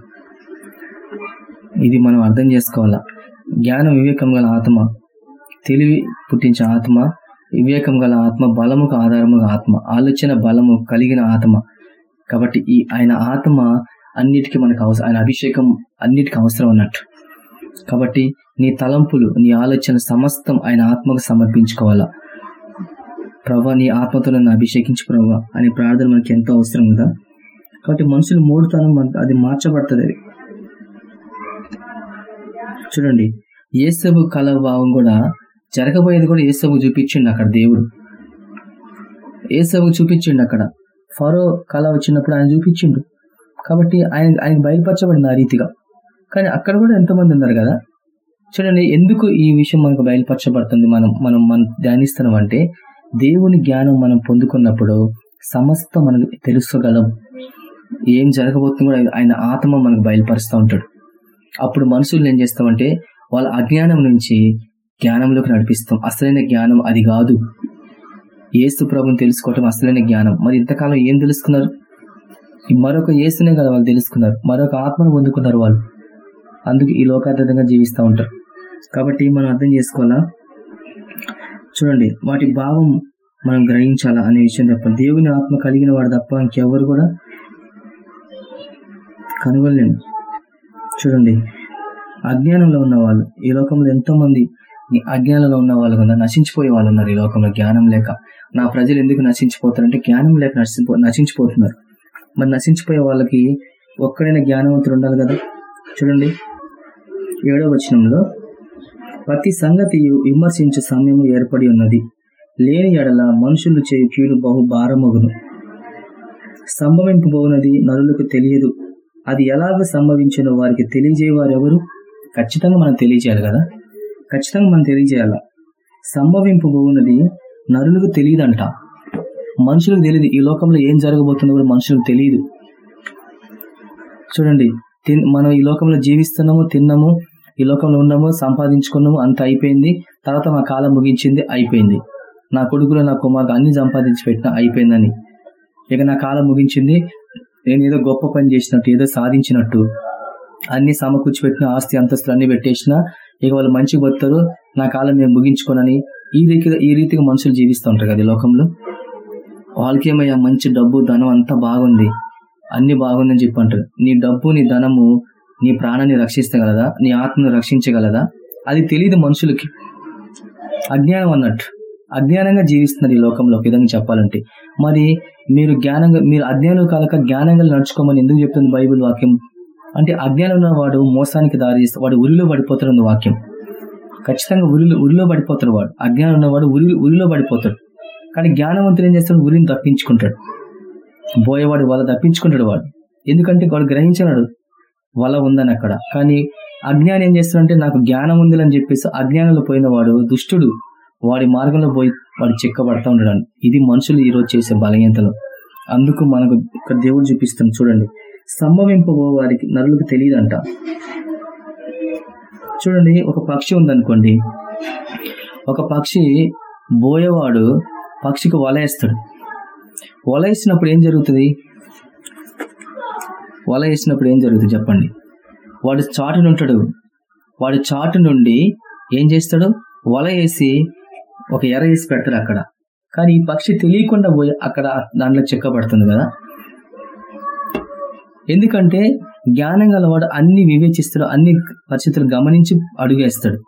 ఇది మనం అర్థం చేసుకోవాలా. జ్ఞానం వివేకం గల ఆత్మ తెలివి పుట్టించే ఆత్మ వివేకం గల ఆత్మ బలముకు ఆధారముగా ఆత్మ ఆలోచన బలము కలిగిన ఆత్మ. కాబట్టి ఈ ఆయన ఆత్మ అన్నిటికీ మనకు అవసరం ఆయన అభిషేకం అన్నిటికీ అవసరం అన్నట్టు. కాబట్టి నీ తలంపులు నీ ఆలోచన సమస్తం ఆయన ఆత్మకు సమర్పించుకోవాలా? ప్రభా నీ ఆత్మతో నన్ను అభిషేకించు ప్రభా అనే ప్రార్థన మనకి ఎంతో అవసరం కదా? కాబట్టి మనుషులు మూడుతనం మన- అది మార్చబడుతుంది చూడండి ఏసబు కళ భావం కూడా జరగబోయేది కూడా ఏసబు చూపించిండు అక్కడ దేవుడు. ఏసబు చూపించిండు అక్కడ. ఫరో కళ వచ్చినప్పుడు ఆయన చూపించిండు. కాబట్టి ఆయన ఆయన బయలుపరచబడింది ఆ రీతిగా. కానీ అక్కడ కూడా ఎంతమంది ఉన్నారు కదా? చూడండి ఎందుకు ఈ విషయం మనకు బయలుపరచబడుతుంది? మనం మనం మనం ధ్యానిస్తున్నాం అంటే దేవుని జ్ఞానం మనం పొందుకున్నప్పుడు సమస్త మనకు తెలుసుకోగలం. ఏం జరగబోతుందో కూడా ఆయన ఆత్మ మనకు బయలుపరుస్తూ ఉంటాడు. అప్పుడు మనుషులు ఏం చేస్తామంటే వాళ్ళ అజ్ఞానం నుంచి జ్ఞానంలోకి నడిపిస్తాం. అసలైన జ్ఞానం అది కాదు. ఏసు ప్రభుని తెలుసుకోవటం అసలైన జ్ఞానం. మరి ఇంతకాలం ఏం తెలుసుకున్నారు? ఈ మరొక ఏసునే కదా వాళ్ళు తెలుసుకున్నారు. మరొక ఆత్మను పొందుకున్నారు వాళ్ళు. అందుకు ఈ లోకాతీతంగా జీవిస్తూ ఉంటారు. కాబట్టి మనం అర్థం చేసుకోవాలా? చూడండి వాటి భావం మనం గ్రహించాలా అనే విషయం తప్ప దేవుని ఆత్మ కలిగిన వాడు తప్ప ఇంకెవరు కూడా కనుగొనలేము. చూడండి అజ్ఞానంలో ఉన్న వాళ్ళు ఈ లోకంలో ఎంతోమంది నీ అజ్ఞానంలో ఉన్న వాళ్ళు కదా నశించిపోయే వాళ్ళు ఉన్నారు ఈ లోకంలో. జ్ఞానం లేక. నా ప్రజలు ఎందుకు నశించిపోతారంటే జ్ఞానం లేక నశించిపో నశించిపోతున్నారు. మరి నశించిపోయే వాళ్ళకి ఒక్కడైనా జ్ఞానవంతులు ఉండాలి కదా? చూడండి. ఏడవ వచనంలో ప్రతి సంగతి విమర్శించే సమయం ఏర్పడి ఉన్నది. లేని ఎడల మనుషులు చేయు కీడు బహు భారమగును. సంభవింపబోనది నరులకు తెలియదు. అది ఎలాగ సంభవించినో వారికి తెలియజేయవారు ఎవరు ఖచ్చితంగా మనం తెలియజేయాలి కదా? ఖచ్చితంగా మనం తెలియజేయాల? సంభవింపబోన్నది నరులకు తెలియదంట. మనుషులకు తెలియదు. ఈ లోకంలో ఏం జరగబోతుందో కూడా మనుషులకు తెలియదు. చూడండి మనం ఈ లోకంలో జీవిస్తున్నాము తిన్నాము ఈ లోకంలో ఉన్నాము సంపాదించుకున్నాము అంత అయిపోయింది. తర్వాత మా కాలం ముగించింది అయిపోయింది. నా కొడుకులు నా కుమారుడు అన్ని సంపాదించి పెట్టిన అయిపోయిందని. ఇక నా కాలం ముగించింది నేను ఏదో గొప్ప పని చేసినట్టు ఏదో సాధించినట్టు. అన్ని సమకూర్చి పెట్టిన ఆస్తి అంతస్తులు అన్ని పెట్టేసిన ఇక వాళ్ళు మంచిగా బతారు నా కాలం నేను ముగించుకోనని ఈ రీతిగా ఈ రీతిగా మనుషులు జీవిస్తూ ఉంటారు కదా ఈ లోకంలో. వాళ్ళకేమయ్యా మంచి డబ్బు ధనం అంతా బాగుంది. అన్ని బాగుందని చెప్పి అంటారు నీ డబ్బు నీ ధనము నీ ప్రాణాన్ని రక్షిస్తగలదా? నీ ఆత్మను రక్షించగలదా? అది తెలియదు మనుషులకి. అజ్ఞానం అన్నట్టు. అజ్ఞానంగా జీవిస్తున్నారు ఈ లోకంలో ఒక విధంగా చెప్పాలంటే. మరి మీరు జ్ఞానంగా మీరు అజ్ఞానం కాలక జ్ఞానంగా నడుచుకోమని ఎందుకు చెప్తుంది బైబిల్ వాక్యం? అంటే అజ్ఞానం ఉన్న వాడు మోసానికి దారి వాడు ఉరిలో పడిపోతాడు వాక్యం. ఖచ్చితంగా ఉరిలో ఉరిలో పడిపోతాడు వాడు. అజ్ఞానం ఉన్నవాడు ఉరి ఉరిలో పడిపోతాడు. కానీ జ్ఞానవంతుడు ఏం చేస్తాడు? ఉరిని తప్పించుకుంటాడు. పోయేవాడు వల తప్పించుకుంటాడు వాడు. ఎందుకంటే వాడు గ్రహించినాడు వల ఉందని అక్కడ. కానీ అజ్ఞానం ఏం చేస్తాడంటే నాకు జ్ఞానం ఉంది అని చెప్పేసి అజ్ఞానంలో పోయిన వాడు దుష్టుడు వాడి మార్గంలో పోయి వాడు చిక్కబడతా ఉండడం ఇది మనుషులు ఈరోజు చేసే బలహీనతలు. అందుకు మనకు ఇక్కడ దేవుడు చూపిస్తుంది చూడండి. సంభవింపబో వారికి నరులకు తెలియదంట. చూడండి ఒక పక్షి ఉందనుకోండి. ఒక పక్షి బోయేవాడు పక్షికి వల వేస్తాడు వల వేసినప్పుడు ఏం జరుగుతుంది? వల వేసినప్పుడు ఏం జరుగుతుంది చెప్పండి. వాడు చాటున ఉంటాడు. వాడు చాటు నుండి ఏం చేస్తాడు? వల వేసి ఒక ఎర వేసి పెడతాడు అక్కడ. కానీ ఈ పక్షి తెలియకుండా పోయి అక్కడ దాంట్లో చెక్కబడుతుంది కదా. ఎందుకంటే జ్ఞానం గలవాడు అన్ని వివేచిస్తాడు అన్ని పరిస్థితులు గమనించి అడుగేస్తాడు.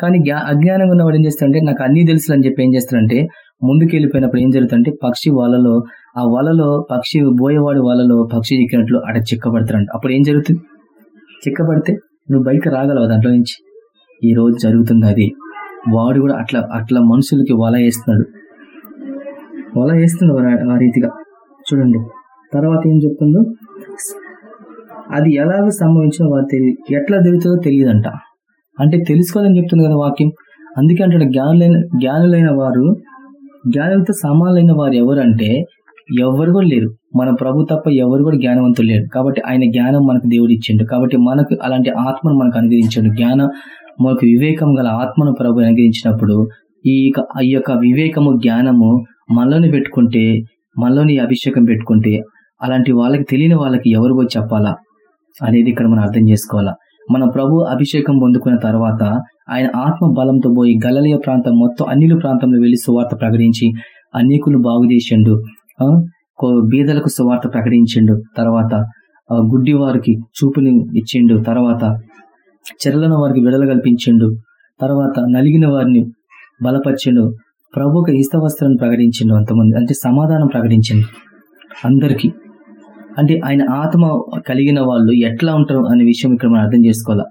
కానీ జ్ఞా- అజ్ఞానం ఉన్నవాడు ఏం చేస్తాడంటే నాకు అన్ని తెలుసు అని చెప్పి ఏం చేస్తాడంటే ముందుకు వెళ్ళిపోయినప్పుడు ఏం జరుగుతుందంటే పక్షి వలలో ఆ వలలో పక్షి బోయేవాడి వలలో పక్షి చిక్కినట్లు అట చిక్కబడతాడంట. అప్పుడు ఏం జరుగుతుంది? చిక్కబడితే నువ్వు బయటకు రాగలవు దాంట్లో నుంచి? ఈ రోజు జరుగుతుంది అది. వాడు కూడా అట్లా అట్లా మనుషులకి వల వేస్తున్నాడు. వల వేస్తున్నాడు ఆ- ఆ రీతిగా. చూడండి. తర్వాత ఏం చెప్తుందో? అది ఎలాగ సంభవించినా వారు తెలియదు ఎట్లా తెలుస్తుందో తెలియదంట. అంటే తెలుసుకోదని చెప్తుంది కదా వాక్యం. అందుకే అంటే జ్ఞానులైన జ్ఞానులైన వారు జ్ఞానులతో సమానులైన వారు ఎవరంటే ఎవరు కూడా లేరు. మన ప్రభు తప్ప ఎవరు కూడా జ్ఞానవంతులు లేరు. కాబట్టి ఆయన జ్ఞానం మనకు దేవుడు ఇచ్చిండు. కాబట్టి మనకు అలాంటి ఆత్మను మనకు అనుగ్రహించాడు. జ్ఞానం మనకు వివేకం గల ఆత్మను ప్రభు అనుగ్రహించినప్పుడు ఈ యొక్క- ఈ యొక్క వివేకము జ్ఞానము మనలోని పెట్టుకుంటే మనలోని అభిషేకం పెట్టుకుంటే అలాంటి వాళ్ళకి తెలియని వాళ్ళకి ఎవరు పోయి చెప్పాలా? అనేది ఇక్కడ మనం అర్థం చేసుకోవాలా. మన ప్రభు అభిషేకం పొందుకున్న తర్వాత ఆయన ఆత్మ బలంతో పోయి గలలియ ప్రాంతం మొత్తం అన్నిలు ప్రాంతంలో వెళ్ళి సువార్త ప్రకటించి అనేకులు బాగు చేసిండు. కో- బీదలకు సువార్త ప్రకటించిండు. తర్వాత గుడ్డి వారికి చూపుని ఇచ్చిండు. తర్వాత చెరలను వారికి విడల కల్పించిండు. తర్వాత నలిగిన వారిని బలపరిచిండు. ప్రభు ఒక ఇస్తవస్త్రాన్ని ప్రకటించిండు అంతమంది అంటే సమాధానం ప్రకటించిండు. అందరికీ. అంటే ఆయన ఆత్మ కలిగిన వాళ్ళు ఎట్లా ఉంటారు అనే విషయం ఇక్కడ మనం అర్థం చేసుకోవాలా?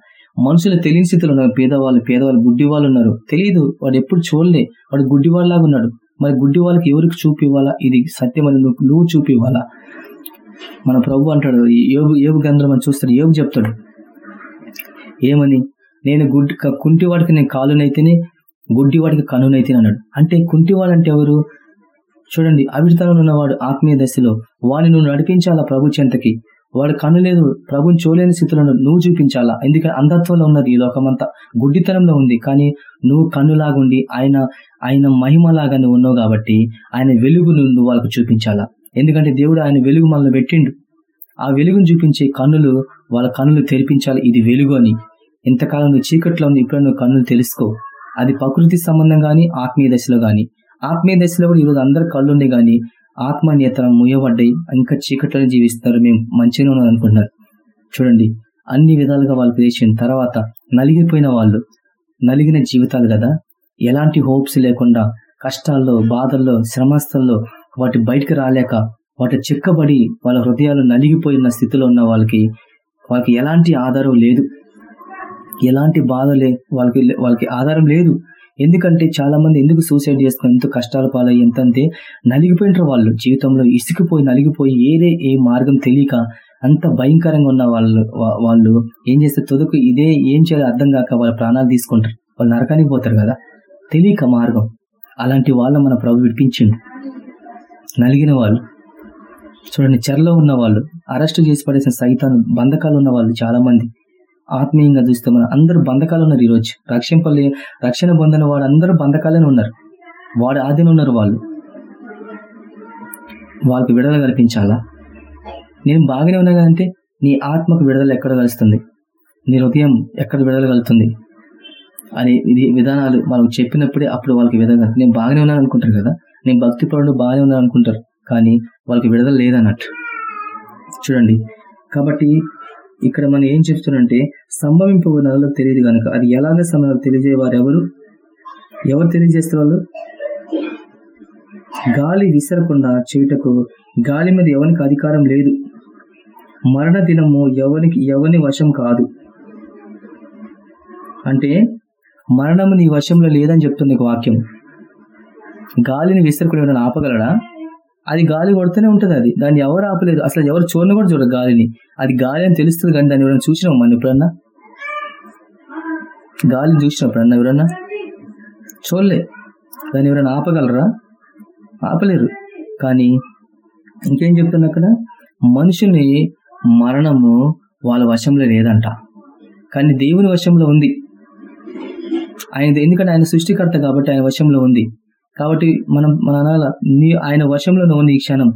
మనుషులు తెలియని స్థితిలో ఉన్నారు. పేదవాళ్ళు పేదవాళ్ళు గుడ్డి వాళ్ళు ఉన్నారు. తెలియదు వాడు ఎప్పుడు చూడలే. వాడు గుడ్డివాళ్ళలాగా ఉన్నాడు. మరి గుడ్డి వాళ్ళకి ఎవరికి చూపివ్వాలా ఇది సత్యమని నువ్వు నువ్వు చూపివ్వాలా మన ప్రభు అంటాడు ఈ ఏబు ఏబు గ్రంథం మనం చూస్తాడు ఏబు చెప్తాడు. ఏమని? నేను గుడ్డి కుంటివాడికి నేను కాలునైతేనే గుడ్డివాడికి కనునైతే అన్నాడు. అంటే కుంటివాడు అంటే ఎవరు? చూడండి అవిడితనం ఉన్నవాడు ఆత్మీయ దశలో వాడిని నువ్వు నడిపించాలా ప్రభు చెంతకి? వాడు కన్ను లేదు ప్రభుని చూడలేని స్థితిలో నువ్వు చూపించాలా? ఎందుకంటే అంధత్వంలో ఉన్నది ఈ లోకమంతా. గుడ్డితనంలో ఉంది కానీ నువ్వు కన్నులాగుండి ఆయన ఆయన మహిమలాగా నువ్వు ఉన్నావు కాబట్టి ఆయన వెలుగును నువ్వు వాళ్ళకు చూపించాలా? ఎందుకంటే దేవుడు ఆయన వెలుగు మనల్ని పెట్టిండు. ఆ వెలుగును చూపించే కన్నులు వాళ్ళ కన్నులు తెరిపించాలి. ఇది వెలుగు అని. ఇంతకాలం నువ్వు చీకట్లో ఉంది ఇప్పుడు నువ్వు కన్నులు తెలుసుకో. అది ప్రకృతి సంబంధం కానీ ఆత్మీయ దశలో కానీ ఆత్మీయ దశలో కూడా ఈరోజు అందరు కళ్ళుండే కానీ ఆత్మ నేతరం ముయ్యబడ్డాయి. ఇంకా చీకట్లో జీవిస్తారు. మేము మంచిగా ఉన్నాం అనుకుంటున్నారు చూడండి అన్ని విధాలుగా వాళ్ళు పేసిన తర్వాత నలిగిపోయిన వాళ్ళు నలిగిన జీవితాలు కదా. ఎలాంటి హోప్స్ లేకుండా కష్టాల్లో బాధల్లో శ్రమస్థల్లో వాటి బయటకు రాలేక వాటి చిక్కబడి వాళ్ళ హృదయాలు నలిగిపోయిన స్థితిలో ఉన్న వాళ్ళకి వాళ్ళకి ఎలాంటి ఆధారం లేదు. ఎలాంటి బాధ లే వాళ్ళకి వాళ్ళకి ఆధారం లేదు. ఎందుకంటే చాలా మంది ఎందుకు సూసైడ్ చేసుకుని ఎంతో కష్టాల పాలయ్యి ఎంతంటే నలిగిపోయినారు వాళ్ళు. జీవితంలో ఇసుకుపోయి నలిగిపోయి ఏదే ఏ మార్గం తెలియక అంత భయంకరంగా ఉన్న వాళ్ళు వాళ్ళు ఏం చేస్తే తొదుకు ఇదే ఏం చేయాలో అర్థం కాక వాళ్ళ ప్రాణాలు తీసుకుంటారు. వాళ్ళు నరకానికి పోతారు కదా. తెలియక మార్గం. అలాంటి వాళ్ళ మన ప్రభు విడిపించిండు. నలిగిన వాళ్ళు. చూడండి చెరలో ఉన్న వాళ్ళు అరెస్ట్ చేసి పడేసిన సైతాను బంధకాలు ఉన్న వాళ్ళు చాలా మంది ఆత్మీయంగా చూస్తే మనం అందరూ బంధకాలు ఉన్నారు ఈరోజు. రక్షింపలే రక్షణ పొందిన వాడు అందరూ బంధకాలనే ఉన్నారు. వాడు ఆదిన ఉన్నారు వాళ్ళు. వాళ్ళకి విడుదల కల్పించాలా? నేను బాగానే ఉన్నా కదంటే నీ ఆత్మకు విడుదల ఎక్కడ కలుస్తుంది? నీ హృదయం ఎక్కడ విడుదల కలుగుతుంది అని ఇది విధానాలు మనకు చెప్పినప్పుడే అప్పుడు వాళ్ళకి విధంగా నేను బాగానే ఉన్నాను అనుకుంటారు కదా? నేను భక్తి పరుడు బాగానే ఉన్నాను అనుకుంటారు. కానీ వాళ్ళకి విడుదల లేదన్నట్టు. చూడండి. కాబట్టి ఇక్కడ మనం ఏం చెప్తున్నంటే సంభవింపు నెలలో తెలియదు కనుక అది ఎలాగ సమయంలో తెలియజేవారు ఎవరు? ఎవరు తెలియజేస్తారు వాళ్ళు? గాలి విసరకుండా చేయుటకు గాలి మీద ఎవరికి అధికారం లేదు. మరణ దినము ఎవరికి ఎవని వశం కాదు. అంటే మరణము నీ వశంలో లేదని చెప్తుంది వాక్యం. గాలిని విసరకుండా ఆపగలడా? అది గాలి కొడుతూనే ఉంటుంది అది. దాన్ని ఎవరు ఆపలేదు అసలు ఎవరు చూడని కూడా చూడరు గాలిని. అది గాలి అని తెలుస్తుంది కానీ దాన్ని ఎవరైనా చూసినాం మనం ఎప్పుడన్నా? గాలిని చూసినాం ఎప్పుడన్నా ఎవరన్నా? చూడలే దాన్ని ఎవరైనా ఆపగలరా? ఆపలేరు. కానీ ఇంకేం చెప్తున్నా అక్కడ? మనుషుని మరణము వాళ్ళ వశంలో లేదంట. కానీ దేవుని వశంలో ఉంది. ఆయన ఎందుకంటే ఆయన సృష్టికర్త కాబట్టి ఆయన వశంలో ఉంది. కాబట్టి మనం మన అనాల నీ ఆయన వశంలో నువ్వు నీ క్షణం.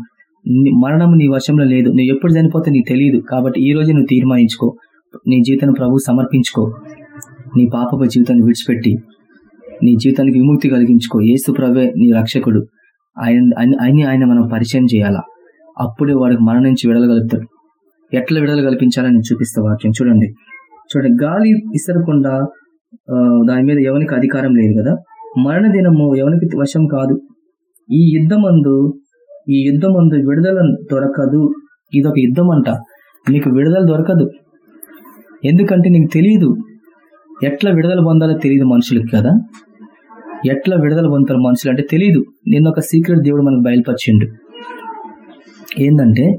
మరణం నీ వశంలో లేదు. నువ్వు ఎప్పుడు చనిపోతే నీకు తెలియదు. కాబట్టి ఈ రోజు నువ్వు తీర్మానించుకో. నీ జీవితాన్ని ప్రభు సమర్పించుకో. నీ పాపపు జీవితాన్ని విడిచిపెట్టి నీ జీవితానికి విముక్తి కలిగించుకో. ఏసు ప్రభే నీ రక్షకుడు. ఆయన ఆయన ఆయన మనం పరిచయం చేయాలా? అప్పుడే వాడికి మరణ నుంచి విడలగలుగుతాడు ఎట్లా విడుదల కల్పించాలని చూపిస్తా వాక్యం. చూడండి. చూడండి. గాలి ఇసరకుండా దాని మీద ఎవరికి అధికారం లేదు కదా? మరణ దినము ఎవరికి వశం కాదు. ఈ యుద్ధమందు ఈ యుద్ధమందు విడుదల దొరకదు. ఇదొక యుద్ధం అంట నీకు విడుదల దొరకదు. ఎందుకంటే నీకు తెలియదు ఎట్లా విడుదల పొందాలో తెలియదు మనుషులకి కదా. ఎట్లా విడుదల పొందుతారు మనుషులు? అంటే తెలియదు నిన్న ఒక సీక్రెట్ దేవుడు మనకు బయలుపరిచిండు. ఏంటంటే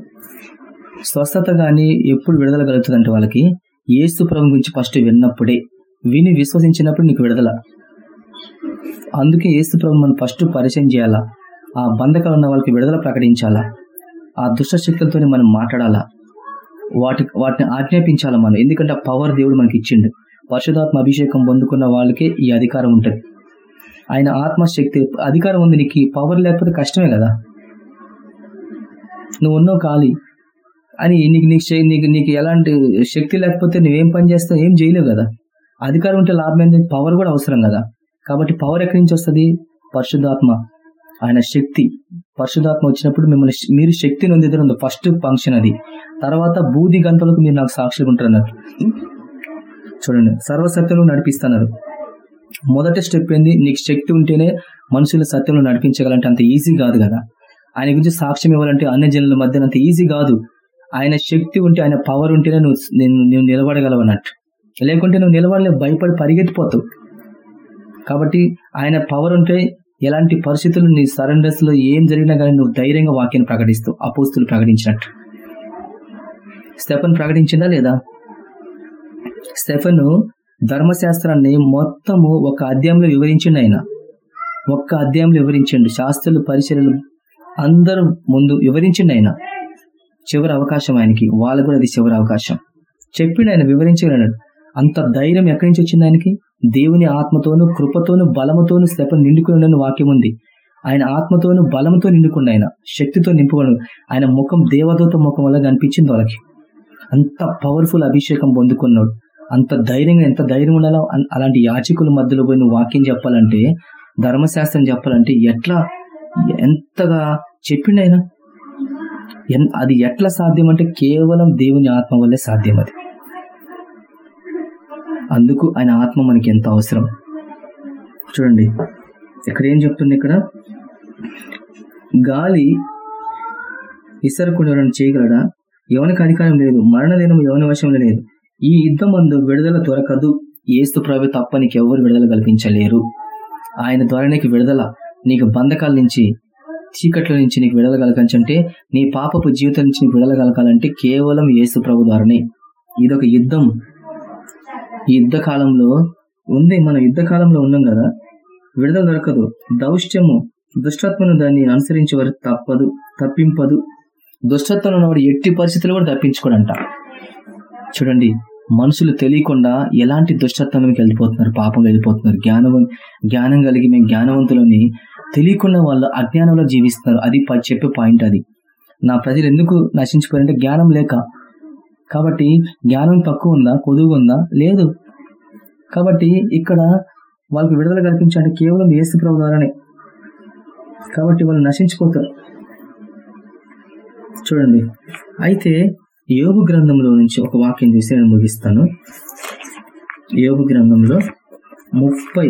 స్వస్థత కానీ ఎప్పుడు విడుదల కలుగుతుందంటే వాళ్ళకి. ఏసు ప్రభు గురించి ఫస్ట్ విన్నప్పుడే. విని విశ్వసించినప్పుడు నీకు విడుదల. అందుకే ఏసుప్రభు మనం ఫస్ట్ పరిచయం చేయాలా? ఆ బంధకాలు ఉన్న వాళ్ళకి విడుదల ప్రకటించాలా? ఆ దుష్ట శక్తులతో మనం మాట్లాడాలా? వాటి వాటిని ఆజ్ఞాపించాలా మనం? ఎందుకంటే ఆ పవర్ దేవుడు మనకి ఇచ్చిండు. పరిశుధాత్మ అభిషేకం పొందుకున్న వాళ్ళకే ఈ అధికారం ఉంటుంది. ఆయన ఆత్మశక్తి అధికారం ఉంది నీకు. పవర్ లేకపోతే కష్టమే కదా? నువ్వు ఉన్నావు ఖాళీ. అని నీకు నీకు నీకు నీకు ఎలాంటి శక్తి లేకపోతే నువ్వేం పని చేస్తావు ఏం చేయలేవు కదా? అధికారం ఉంటే లాభం ఏంటి పవర్ కూడా అవసరం కదా? కాబట్టి పవర్ ఎక్కడి నుంచి వస్తుంది? పరిశుద్ధాత్మ. ఆయన శక్తి. పరిశుధాత్మ వచ్చినప్పుడు మిమ్మల్ని మీరు శక్తిని ఉంది. ఫస్ట్ ఫంక్షన్ అది. తర్వాత బూది గంటలకు మీరు నాకు సాక్షులు ఉంటున్నారు చూడండి. సర్వసత్యంలో నడిపిస్తున్నారు. మొదటి స్టెప్ ఏంది? నీకు శక్తి ఉంటేనే మనుషుల సత్యంలో నడిపించగలంటే అంత ఈజీ కాదు కదా. ఆయన గురించి సాక్ష్యం ఇవ్వాలంటే అన్ని జనుల మధ్య అంత ఈజీ కాదు. ఆయన శక్తి ఉంటే ఆయన పవర్ ఉంటేనే నువ్వు నేను నువ్వు నిలబడగలవన్నట్టు లేకుంటే నువ్వు నిలబడలేవు. భయపడి పరిగెత్తిపోతావు. కాబట్టి ఆయన పవర్ ఉంటే ఎలాంటి పరిస్థితులు నీ సరెండర్స్లో ఏం జరిగినా కానీ నువ్వు ధైర్యంగా వాక్యాన్ని ప్రకటిస్తూ అపోస్తులు ప్రకటించినట్టు. స్టెఫన్ ప్రకటించిందా లేదా? స్టెఫన్ ధర్మశాస్త్రాన్ని మొత్తము ఒక అధ్యాయంలో వివరించిండు ఆయన. ఒక్క అధ్యాయంలో వివరించండు. శాస్త్రులు పరిచయలు అందరూ ముందు వివరించిండు ఆయన. చివరి అవకాశం ఆయనకి. వాళ్ళకు కూడా అది చివరి అవకాశం. చెప్పిండు ఆయన వివరించగలడు అంత ధైర్యం ఎక్కడి నుంచి వచ్చింది ఆయనకి? దేవుని ఆత్మతోను కృపతోను బలముతోను శ్రప నిండుకుని వాక్యం ఉంది. ఆయన ఆత్మతోను బలంతో నిండుకుండా ఆయన శక్తితో నింపుకోడు ఆయన ముఖం దేవదూత ముఖం వల్ల కనిపించింది వాళ్ళకి. అంత పవర్ఫుల్ అభిషేకం పొందుకున్నాడు. అంత ధైర్యంగా ఎంత ధైర్యం ఉండాలో అలాంటి యాచకుల మధ్యలో పోయి నువ్వు వాక్యం చెప్పాలంటే ధర్మశాస్త్రం చెప్పాలంటే ఎట్లా ఎంతగా చెప్పిండు ఆయన అది ఎట్లా సాధ్యం అంటే కేవలం దేవుని ఆత్మ వల్లే సాధ్యం అది అందుకు ఆయన ఆత్మ మనకి ఎంత అవసరం? చూడండి ఇక్కడ ఏం చెప్తుంది ఇక్కడ? గాలి ఇసరకుండా ఎవరైనా చేయగలడా? ఎవరికి అధికారం లేదు మరణదినం ఎవరి వశంలో లేదు. ఈ యుద్ధం అందు విడుదల దొరకదు. ఏస్తు ప్రభు తప్ప నీకు ఎవరు విడుదల కల్పించలేరు. ఆయన ద్వారా నీకు విడుదల. నీకు బంధకాల నుంచి చీకట్ల నుంచి నీకు విడుదల కలగంటే నీ పాపపు జీవితం నుంచి నీకు విడుదల కలగాలంటే కేవలం యేసు ప్రభు ద్వారానే. ఇదొక యుద్ధం. ఈ యుద్ధ కాలంలో ఉంది మనం యుద్ధ కాలంలో ఉన్నాం కదా. విడుదల దొరకదు. దౌష్ట్యము దుష్టత్వను దాన్ని అనుసరించే వారు తప్పదు తప్పింపదు. దుష్టత్వం ఉన్నవాడు ఎట్టి పరిస్థితులు కూడా తప్పించుకోడంట. చూడండి మనుషులు తెలియకుండా ఎలాంటి దుష్టత్వంకి వెళ్ళిపోతున్నారు పాపం వెళ్ళిపోతున్నారు. జ్ఞానం జ్ఞానం కలిగి మేము జ్ఞానవంతులని తెలియకుండా వాళ్ళు అజ్ఞానంలో జీవిస్తున్నారు. అది ప- చెప్పే పాయింట్ అది. నా ప్రజలు ఎందుకు నశించిపోయారంటే జ్ఞానం లేక కాబట్టి జ్ఞానం తక్కువ ఉందా కొదువు ఉందా లేదు. కాబట్టి ఇక్కడ వాళ్ళకి విడుదల కల్పించాలంటే కేవలం ఏసు ప్రభు ద్వారానే. కాబట్టి వాళ్ళు నశించిపోతారు. చూడండి. అయితే యోగు గ్రంథంలో నుంచి ఒక వాక్యం చూసి నేను ముగిస్తాను. యోగు గ్రంథంలో ముప్పై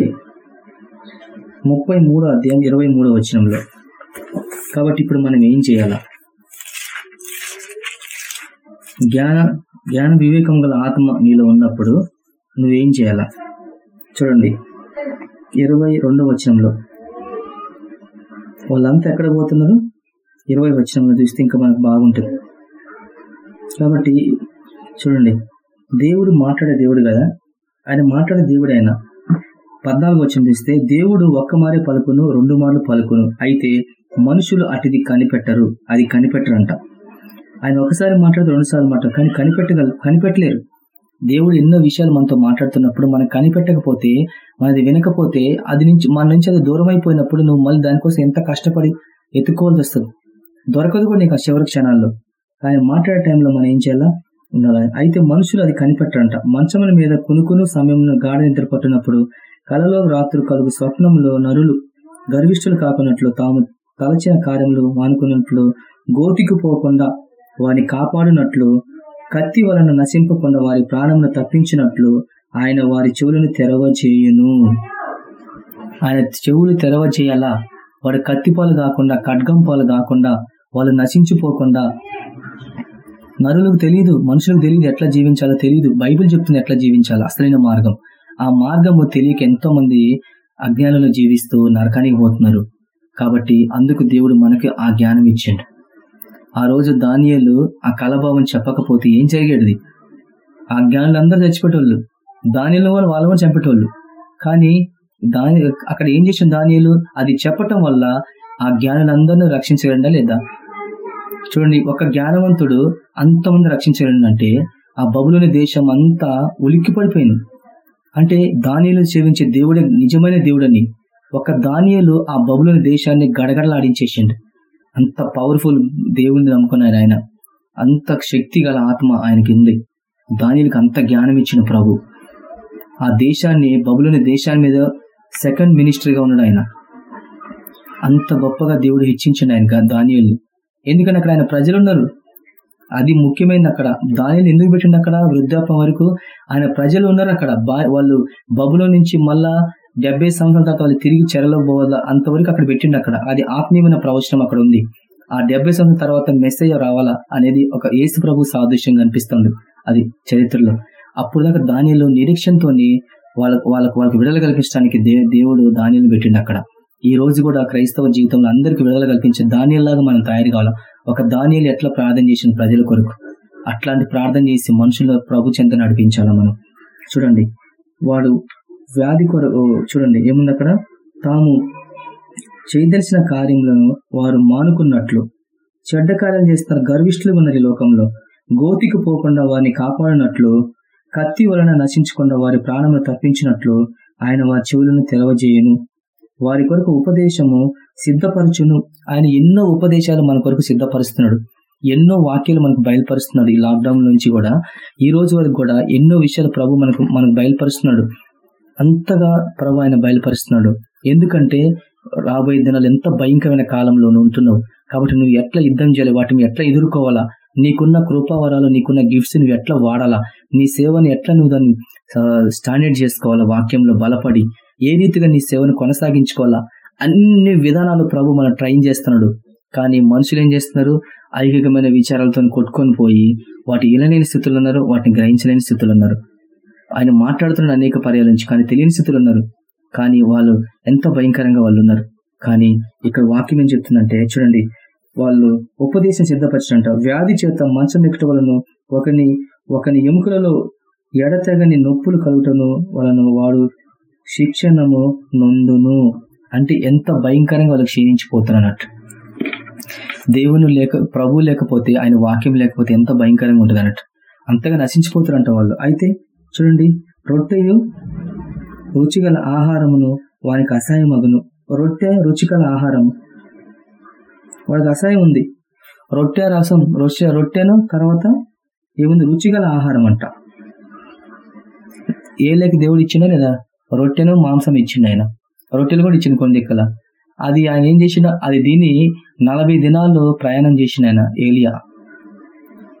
ముప్పై మూడో అధ్యాయం ఇరవై మూడో వచనంలో. కాబట్టి ఇప్పుడు మనం ఏం చేయాలా? జ్ఞాన జ్ఞాన వివేకం గల ఆత్మ నీలో ఉన్నప్పుడు నువ్వేం చేయాలా? చూడండి. ఇరవై రెండో వచనంలో. వాళ్ళంతా ఎక్కడ పోతున్నారు? ఇరవై వచనంలో చూస్తే ఇంకా మనకు బాగుంటుంది. కాబట్టి చూడండి. దేవుడు మాట్లాడే దేవుడు కదా? ఆయన మాట్లాడే దేవుడు ఆయన. పద్నాలుగు వచనం చూస్తే దేవుడు ఒక్క మారే పలుకును రెండు మార్లు పలుకును. అయితే మనుషులు అటుది కనిపెట్టరు అది కనిపెట్టరంట. ఆయన ఒకసారి మాట్లాడితే రెండుసార్లు మాట్లాడు. కానీ కనిపెట్టగల కనిపెట్టలేరు. దేవుడు ఎన్నో విషయాలు మనతో మాట్లాడుతున్నప్పుడు మనం కనిపెట్టకపోతే మనది వినకపోతే అది నుంచి మన నుంచి అది దూరం అయిపోయినప్పుడు నువ్వు మళ్ళీ దానికోసం ఎంత కష్టపడి ఎత్తుకోవాల్సి వస్తుంది. దొరకదు కూడా నీకు ఆ చివరి క్షణాల్లో. కానీ మాట్లాడే టైంలో మనం ఏం చేయాలా? ఉండాలి? అయితే మనుషులు అది కనిపెట్టరంట. మంచముల మీద కునుకును సమయంలో గాఢ నిద్ర పట్టినప్పుడు కలలో రాత్రులు కలుగు స్వప్నంలో నరులు గర్విష్ఠులు కాకున్నట్లు తాము తలచిన కార్యములు మానుకున్నట్లు గోతికి పోకుండా వారిని కాపాడునట్లు కత్తి వలన నశింపకుండా వారి ప్రాణమును తప్పించినట్లు ఆయన వారి చెవులను తెరవ చేయును ఆయన చెవులు తెరవ చేయాలా వాడు కత్తి పాలు కాకుండా ఖడ్గం పాలు కాకుండా వాళ్ళు నశించిపోకుండా. నరులకు తెలియదు మనుషులకు తెలియదు ఎట్లా జీవించాలో తెలియదు బైబిల్ చెప్తుంది ఎట్లా జీవించాలో? అసలైన మార్గం. ఆ మార్గము తెలియక ఎంతో మంది అజ్ఞానంలో జీవిస్తూ నరకానికి పోతున్నారు. కాబట్టి అందుకు దేవుడు మనకి ఆ జ్ఞానం ఇచ్చిండు. ఆ రోజు దానియలు ఆ కలభావం చెప్పకపోతే ఏం జరిగేది? ఆ జ్ఞానులు అందరూ చచ్చిపెట్టేవాళ్ళు. దానిలో వాళ్ళు వాళ్ళు కూడా చంపేటోళ్ళు. కానీ దాని అక్కడ ఏం చేసిన దానియలు? అది చెప్పటం వల్ల ఆ జ్ఞానులందరినీ రక్షించగలడా లేదా? చూడండి ఒక జ్ఞానవంతుడు అంతమంది రక్షించగలంటే ఆ బబులోని దేశం అంతా ఉలిక్కి పడిపోయింది అంటే దానియలు సేవించే దేవుడే నిజమైన దేవుడని. ఒక దానియలు ఆ బబులోని దేశాన్ని గడగడలాడించేసిండు. అంత పవర్ఫుల్ దేవుడిని నమ్ముకున్నారు ఆయన. అంత శక్తి గల ఆత్మ ఆయనకి ఉంది దానికి అంత జ్ఞానం ఇచ్చిన ప్రభు. ఆ దేశాన్ని బబులోని దేశాన్ని మీద సెకండ్ మినిస్టర్గా ఉన్నాడు ఆయన. అంత గొప్పగా దేవుడు హెచ్చించండి ఆయన దానియలు. ఎందుకంటే అక్కడ ఆయన ప్రజలు ఉన్నారు అది ముఖ్యమైనది అక్కడ. దానిని ఎందుకు పెట్టిండు అక్కడ? వృద్ధాప్యం వరకు ఆయన ప్రజలు ఉన్నారు అక్కడ. బా- వాళ్ళు బబులో నుంచి మళ్ళా డెబ్బై సంవత్సరాల తర్వాత వాళ్ళు తిరిగి చెరలో పోవాలా అంతవరకు అక్కడ పెట్టిండు అక్కడ. అది ఆత్మీయమైన ప్రవచనం అక్కడ ఉంది. ఆ డెబ్బై సంవత్సరాల తర్వాత మెసేజ్ రావాలా అనేది ఒక యేసు ప్రభు సాదృశ్యంగా అనిపిస్తుంది అది చరిత్రలో. అప్పుడు దాకా దానిలో నిరీక్షణతోని వాళ్ళకు వాళ్ళకు వాళ్ళకి విడుదల కల్పించడానికి దే దేవుడు దానిని పెట్టిండు అక్కడ. ఈ రోజు కూడా క్రైస్తవ జీవితంలో అందరికి విడుదల కల్పించే దానిలాగా మనం తయారు కావాలి? ఒక ధాన్యాలు ఎట్లా ప్రార్థన చేసిన ప్రజల కొరకు? అట్లాంటి ప్రార్థన చేసి మనుషుల ప్రభు చెంత నడిపించాలా మనం? చూడండి వాడు వ్యాధి కొరకు చూడండి ఏముంది అక్కడ? తాము చేయదలిసిన కార్యములను వారు మానుకున్నట్లు. చెడ్డ కార్యం చేస్తారు గర్విష్ఠులు ఉన్నారు ఈ లోకంలో. గోతికి పోకుండా వారిని కాపాడినట్లు కత్తి వలన నశించకుండా వారి ప్రాణములు తప్పించినట్లు ఆయన వారి చెవులను తెరవజేయును. వారి కొరకు ఉపదేశము సిద్ధపరచును. ఆయన ఎన్నో ఉపదేశాలు మన కొరకు సిద్ధపరుస్తున్నాడు. ఎన్నో వాక్యాలు మనకు బయలుపరుస్తున్నాడు ఈ లాక్డౌన్ నుంచి కూడా. ఈ రోజు వరకు కూడా ఎన్నో విషయాలు ప్రభు మనకు మనకు బయలుపరుస్తున్నాడు. అంతగా ప్రభు ఆయన బయలుపరుస్తున్నాడు. ఎందుకంటే రాబోయే దినాలు ఎంత భయంకరమైన కాలంలో ఉంటున్నావు. కాబట్టి నువ్వు ఎట్లా యుద్ధం చేయాలి? వాటిని ఎట్లా ఎదుర్కోవాలా? నీకున్న కృపావరాలు నీకున్న గిఫ్ట్స్ నువ్వు ఎట్లా వాడాలా? నీ సేవను ఎట్లా నువ్వు దాన్ని స్టాండర్డ్ చేసుకోవాలా? వాక్యంలో బలపడి ఏ రీతిగా నీ సేవను కొనసాగించుకోవాలా? అన్ని విధానాలు ప్రభు మనం ట్రైన్ చేస్తున్నాడు. కానీ మనుషులు ఏం చేస్తున్నారు? ఐహికమైన విచారాలతో కొట్టుకొని పోయి వాటి ఇలలేని స్థితులు ఉన్నారు వాటిని గ్రహించలేని స్థితులు ఉన్నారు. ఆయన మాట్లాడుతున్న అనేక పర్యాల నుంచి కానీ తెలియని స్థితులు ఉన్నారు. కానీ వాళ్ళు ఎంత భయంకరంగా వాళ్ళు ఉన్నారు కానీ ఇక్కడ వాక్యం ఏం చెప్తుందంటే చూడండి వాళ్ళు ఉపదేశం సిద్ధపరచడంట. వ్యాధి చేత మంచం ఎక్కుట వలన ఒకని ఒకని ఎముకలలో ఎడతెగని నొప్పులు కలుగుటను వలన వాడు శిక్షణము నొందును. అంటే ఎంత భయంకరంగా వాళ్ళు క్షీణించిపోతున్నట్టు దేవుని లేక ప్రభు లేకపోతే ఆయన వాక్యం లేకపోతే ఎంత భయంకరంగా ఉంటుంది అన్నట్టు అంతగా నశించిపోతారంట వాళ్ళు. అయితే చూడండి రొట్టెయు రుచిగల ఆహారమును వానికి అసహాయం అగును రొట్టె రుచిగల ఆహారం. వాడికి అసహాయం ఉంది. రొట్టె రసం రొట్టె రొట్టెను తర్వాత ఏముంది? రుచిగల ఆహారం అంట ఏలేకి దేవుడు ఇచ్చిండా లేదా? రొట్టెను మాంసం ఇచ్చిండు ఆయన. రొట్టెలు కూడా ఇచ్చింది కొన్ని దిక్కల అది ఆయన ఏం చేసిన అది దీన్ని నలభై దినాల్లో ప్రయాణం చేసిన ఆయన ఏలియా.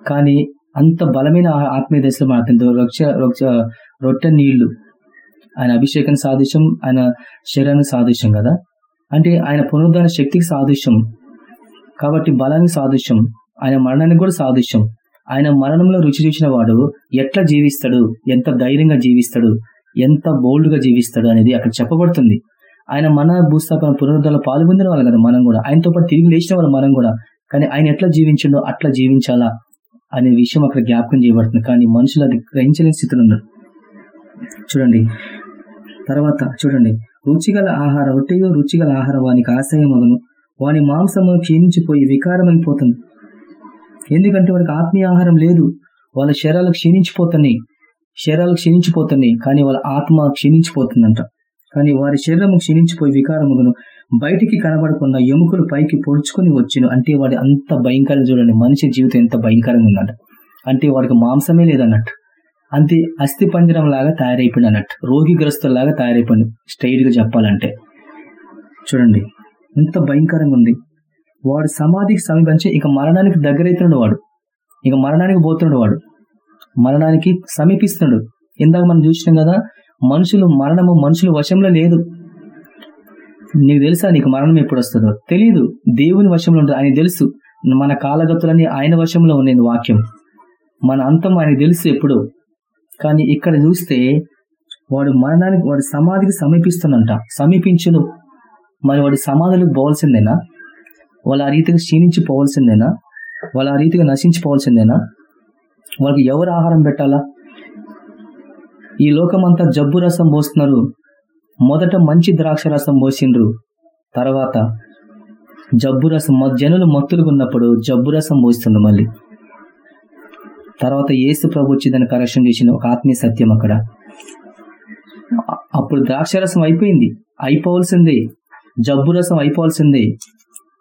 కానీ అంత బలమైన ఆత్మీయ దశలో మాట్లాడుతుంది రొచ్చ రొచ్చ రొట్టె నీళ్ళు. ఆయన అభిషేకం సాదృశ్యం ఆయన శరీరానికి సాదృశ్యం కదా? అంటే ఆయన పునరుద్ధరణ శక్తికి సాదృశ్యం. కాబట్టి బలానికి సాదృశ్యం. ఆయన మరణానికి కూడా సాదృశ్యం. ఆయన మరణంలో రుచి చూసిన వాడు ఎట్లా జీవిస్తాడు? ఎంత ధైర్యంగా జీవిస్తాడు? ఎంత బోల్డ్గా జీవిస్తాడు అనేది అక్కడ చెప్పబడుతుంది. ఆయన మన భూస్థాపన పునరుద్ధరణ పాల్గొందిన వాళ్ళు కదా మనం కూడా. ఆయనతో పాటు తిరిగి లేచిన వాళ్ళు మనం కూడా. కానీ ఆయన ఎట్లా జీవించిండో అట్లా జీవించాలా? అనే విషయం అక్కడ జ్ఞాపకం చేయబడుతుంది. కానీ మనుషులు అది గ్రహించలేని స్థితిలో ఉన్నారు. చూడండి. తర్వాత చూడండి. రుచిగల ఆహారం రొట్టెయో రుచిగల ఆహారం వానికి ఆశయమగను వాని మాంసము క్షీణించిపోయి వికారమైపోతుంది. ఎందుకంటే వాడికి ఆత్మీయ ఆహారం లేదు. వాళ్ళ శరీరాలు క్షీణించిపోతున్నాయి. శరీరాలు క్షీణించిపోతున్నాయి. కానీ వాళ్ళ ఆత్మ క్షీణించిపోతుందంట. కానీ వారి శరీరం క్షీణించిపోయి వికారముగను. బయటికి కనబడకుండా ఎముకలు పైకి పొడుచుకొని వచ్చాను అంటే వాడి అంత భయంకరంగా చూడండి. మనిషి జీవితం ఎంత భయంకరంగా ఉందంట. అంటే వాడికి మాంసమే లేదన్నట్టు. అంతే అస్థి పంజరం లాగా తయారైపోయింది అన్నట్టు. రోగిగ్రస్తులాగా తయారైపోయింది స్ట్రైట్గా చెప్పాలంటే. చూడండి. ఎంత భయంకరంగా ఉంది. వాడు సమాధికి సమీపించి ఇక మరణానికి దగ్గరైతున్నాడు వాడు. ఇక మరణానికి పోతున్నాడు వాడు. మరణానికి సమీపిస్తున్నాడు. ఇందాక మనం చూసినాం కదా మనుషులు మరణము మనుషుల వశంలో లేదు. నీకు తెలుసా నీకు మరణం ఎప్పుడు వస్తుందో తెలియదు దేవుని వశంలో ఉంటుంది ఆయన తెలుసు. మన కాలగతులన్నీ ఆయన వశంలో ఉండేది వాక్యం. మన అంతం ఆయన తెలుసు ఎప్పుడు. కానీ ఇక్కడ చూస్తే వాడు మరణానికి వాడి సమాధికి సమీపిస్తున్నంట సమీపించును. మరి వాడి సమాధులకు పోవాల్సిందేనా? వాళ్ళు ఆ రీతిగా క్షీణించి పోవాల్సిందేనా వాళ్ళు ఆ రీతిగా నశించిపోవాల్సిందేనా? వాళ్ళకి ఎవరు ఆహారం పెట్టాలా? ఈ లోకమంతా జబ్బు రసం పోస్తున్నారు. మొదట మంచి ద్రాక్ష రసం పోసిండ్రు. తర్వాత జబ్బు రసం జనులు మత్తులుగా ఉన్నప్పుడు జబ్బు రసం పోస్తుండ్రు మళ్ళీ. తర్వాత ఏసు ప్రభు వచ్చి దాన్ని కరెక్షన్ చేసిన ఒక ఆత్మీయ సత్యం అక్కడ. అప్పుడు ద్రాక్ష రసం అయిపోయింది. అయిపోవలసిందే. జబ్బు రసం అయిపోవాల్సిందే.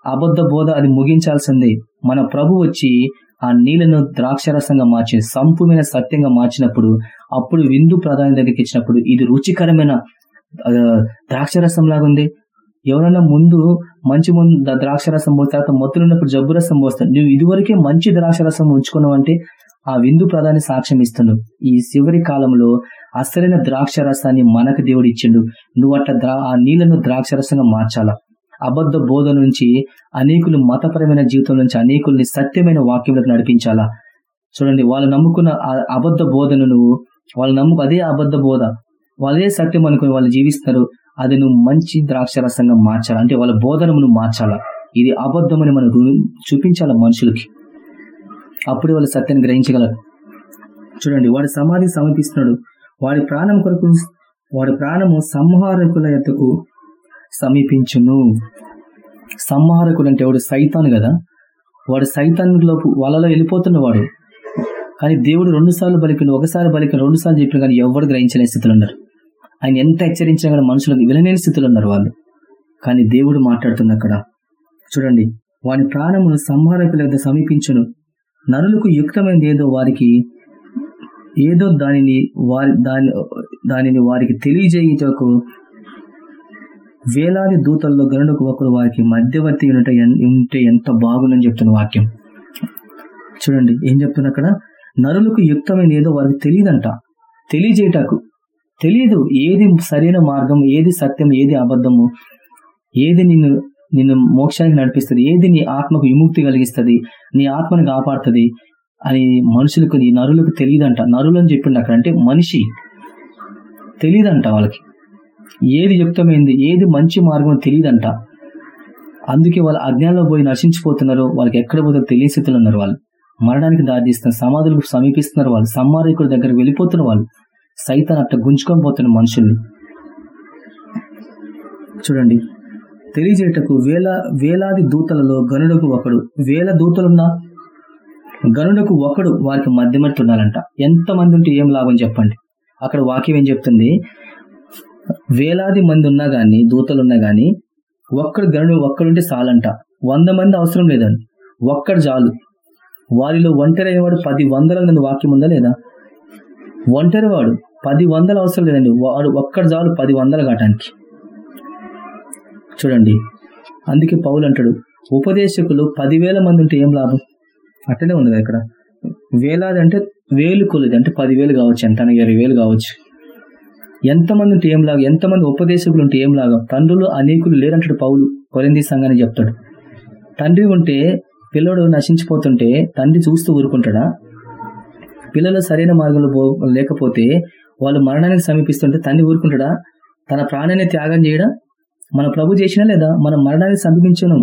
అబద్ధ బోధ అది ముగించాల్సిందే. మన ప్రభు వచ్చి ఆ నీళ్ళను ద్రాక్షరసంగా మార్చి సంపూమైన సత్యంగా మార్చినప్పుడు అప్పుడు విందు ప్రధాని దగ్గరికి ఇచ్చినప్పుడు ఇది రుచికరమైన ద్రాక్షరసం లాగా ఉంది ఎవరైనా ముందు మంచి ముందు ద్రాక్షరసం పోతే తర్వాత మొత్తులున్నప్పుడు జబ్బు రసం పోస్తాడు నువ్వు ఇదివరకే మంచి ద్రాక్షరసం ఉంచుకున్నావు అంటే ఆ విందు ప్రధాని సాక్ష్యం ఇస్తున్నావు ఈ చివరి కాలంలో అసలైన ద్రాక్ష రసాన్ని మనకు దేవుడు ఇచ్చిండు. నువ్వు అట్లా ద్రా ఆ నీళ్ళను ద్రాక్షరసంగా మార్చాలా? అబద్ధ బోధ నుంచి అనేకులు మతపరమైన జీవితం నుంచి అనేకుల్ని సత్యమైన వాక్యంలోకి నడిపించాలా? చూడండి వాళ్ళు నమ్ముకున్న అబద్ధ బోధను నువ్వు వాళ్ళు నమ్ముకు అదే అబద్ధ బోధ. వాళ్ళే సత్యం అనుకుని వాళ్ళు జీవిస్తారు. అది నువ్వు మంచి ద్రాక్షరసంగా మార్చాలి? అంటే వాళ్ళ బోధనమును మార్చాలా? ఇది అబద్ధమని మనం చూపించాల మనుషులకి? అప్పుడు వాళ్ళు సత్యాన్ని గ్రహించగలరు. చూడండి వాడి సమాధి సమీపిస్తున్నాడు వాడి ప్రాణం కొరకు వాడి ప్రాణము సంహారకుల ఎద్దకు సమీపించును. సంహారకుడు అంటే వాడు సైతాను కదా? వాడు సైతాన్లోపు వాళ్ళలో వెళ్ళిపోతున్న వాడు. కానీ దేవుడు రెండు సార్లు ఒకసారి బలికి రెండు సార్లు చెప్పిన కానీ ఎవరు గ్రహించలేని స్థితిలో ఉన్నారు. ఆయన ఎంత హెచ్చరించినా కానీ మనుషులకు వినలేని స్థితిలో ఉన్నారు వాళ్ళు. కానీ దేవుడు మాట్లాడుతుంది అక్కడ. చూడండి వాని ప్రాణమును సంహారకుల వద్ద సమీపించును. నరులకు యుక్తమైనది ఏదో వారికి ఏదో దానిని వారి దాని దానిని వారికి తెలియజేయుటకు వేలాది దూతల్లో గరుడకు ఒకరు వారికి మధ్యవర్తి ఉంటే ఉంటే ఎంత బాగుందని చెప్తున్న వాక్యం. చూడండి ఏం చెప్తున్నా అక్కడ? నరులకు యుక్తమైన ఏదో వారికి తెలియదంట. తెలియజేయటకు తెలియదు ఏది సరైన మార్గం ఏది సత్యం ఏది అబద్ధము. ఏది నిన్ను నిన్ను మోక్షానికి నడిపిస్తుంది? ఏది నీ ఆత్మకు విముక్తి కలిగిస్తుంది? నీ ఆత్మని కాపాడుతుంది? అని మనుషులకు నీ నరులకు తెలియదంట నరులు అని చెప్పిండు అక్కడ. అంటే మనిషి. తెలియదంట వాళ్ళకి. ఏది యుక్తమైంది ఏది మంచి మార్గం తెలియదంట అందుకే వాళ్ళు అజ్ఞానంలో పోయి నశించిపోతున్నారు. వాళ్ళకి ఎక్కడ పోతే తెలియ స్థితిలో ఉన్నారు వాళ్ళు. మరణానికి దారితీస్తున్నారు. సమాధులకు సమీపిస్తున్నారు వాళ్ళు. సమ్మారేకుల దగ్గర వెళ్ళిపోతున్నారు వాళ్ళు. సైతాన్ అట్లా గుంజుకొని పోతున్న మనుషుల్ని. చూడండి తెలియజేటకు వేల వేలాది దూతలలో గనుడకు ఒకడు వేల దూతలున్నా? గనుడకు ఒకడు వారికి మధ్యమర్తి ఉండాలంట ఎంతమంది ఉంటే ఏం లాభం చెప్పండి. అక్కడ వాక్యం ఏం చెప్తుంది? వేలాది మంది ఉన్నా కానీ దూతలు ఉన్నా ఒక్కడు గనుడు ఒక్కడుంటే చాలంట వంద మంది అవసరం లేదండి. ఒక్కడు చాలు. వారిలో ఒంటరి అయ్యేవాడు పది వందల మంది వాక్యం ఉందా లేదా? ఒంటరి వాడు పది వందలు అవసరం లేదండి. వాడు ఒక్కడు చాలు పది వందలు కావటానికి. చూడండి. అందుకే పౌలు అంటాడు ఉపదేశకులు పదివేల మంది ఉంటే ఏం లాభం? అట్టనే ఉంది కదా ఇక్కడ. వేలాది అంటే వేలు కొలిది అంటే పదివేలు కావచ్చు ఎంత ఇరవై వేలు కావచ్చు. ఎంతమంది ఉంటే ఏం లాగా ఎంతమంది ఉపదేశకులు ఉంటే ఏం లాగా తండ్రులు అనేకులు లేరంటాడు పౌలు కొరింది సంఘాన్ని చెప్తాడు. తండ్రి ఉంటే పిల్లడు నశించిపోతుంటే తండ్రి చూస్తూ ఊరుకుంటాడా? పిల్లలు సరైన మార్గంలో పో లేకపోతే వాళ్ళు మరణానికి సమీపిస్తుంటే తండ్రి ఊరుకుంటాడా? తన ప్రాణాన్ని త్యాగం చేయడా? మన ప్రభు చేసినా లేదా? మనం మరణాన్ని సమీపించను.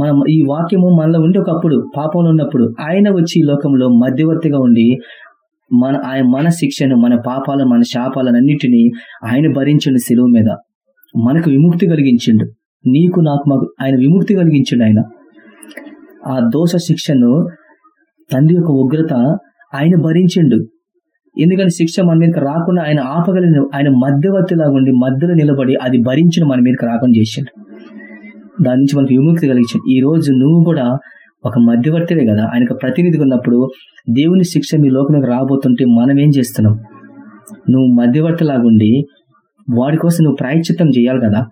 మనం ఈ వాక్యము మనలో ఉండి ఒకప్పుడు పాపంలో ఉన్నప్పుడు ఆయన వచ్చి ఈ లోకంలో మధ్యవర్తిగా ఉండి మన ఆయన మన శిక్షను మన పాపాలను మన శాపాలన్నిటినీ ఆయన భరించండు సెలవు మీద. మనకు విముక్తి కలిగించిండు. నీకు నాకు మాకు ఆయన విముక్తి కలిగించిండు ఆయన. ఆ దోష శిక్షను తండ్రి యొక్క ఉగ్రత ఆయన భరించిండు. ఎందుకంటే శిక్ష మన మీదకి రాకుండా ఆయన ఆపగలిగిన ఆయన మధ్యవర్తిలాగా ఉండి మధ్యలో నిలబడి అది భరించిన మన మీదకి రాకుండా చేసిండు. దాని నుంచి మనకు విముక్తి కలిగించింది ఈ రోజు నువ్వు కూడా ఒక మధ్యవర్తివే కదా. ఆయనకు ప్రతినిధిగా ఉన్నప్పుడు దేవుని శిక్ష మీ లోకంలోకి రాబోతుంటే మనం ఏం చేస్తున్నాం? నువ్వు మధ్యవర్తిలాగుండి వాడి కోసం నువ్వు ప్రాయశ్చిత్తం చేయాలి కదా.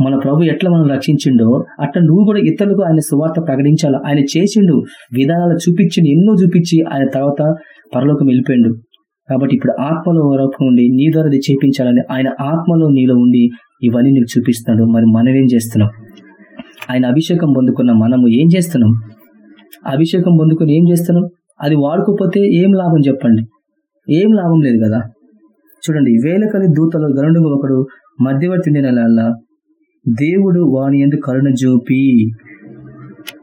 మన ప్రభు ఎట్లా మనం రక్షించిండో అట్లా నువ్వు కూడా ఇతరులకు ఆయన సువార్త ప్రకటించాలి? ఆయన చేసిండు విధానాలు చూపించిండు ఎన్నో చూపించి ఆయన తర్వాత పరలోకం వెళ్ళిపోయిండు. కాబట్టి ఇప్పుడు ఆత్మలో వరకు ఉండి నీ ద్వారా అది చేపించాలని ఆయన ఆత్మలో నీలో ఉండి ఇవన్నీ నీకు చూపిస్తున్నాడు. మరి మనం ఏం చేస్తున్నాం? ఆయన అభిషేకం పొందుకున్న మనము ఏం చేస్తున్నాం? అభిషేకం పొందుకుని ఏం చేస్తున్నాం? అది వాడుకోపోతే ఏం లాభం చెప్పండి? ఏం లాభం లేదు కదా? చూడండి వేలకలి దూతలు గరుడు ఒకడు మధ్యవర్తి నెల దేవుడు వాని ఎందుకు కరుణ చూపి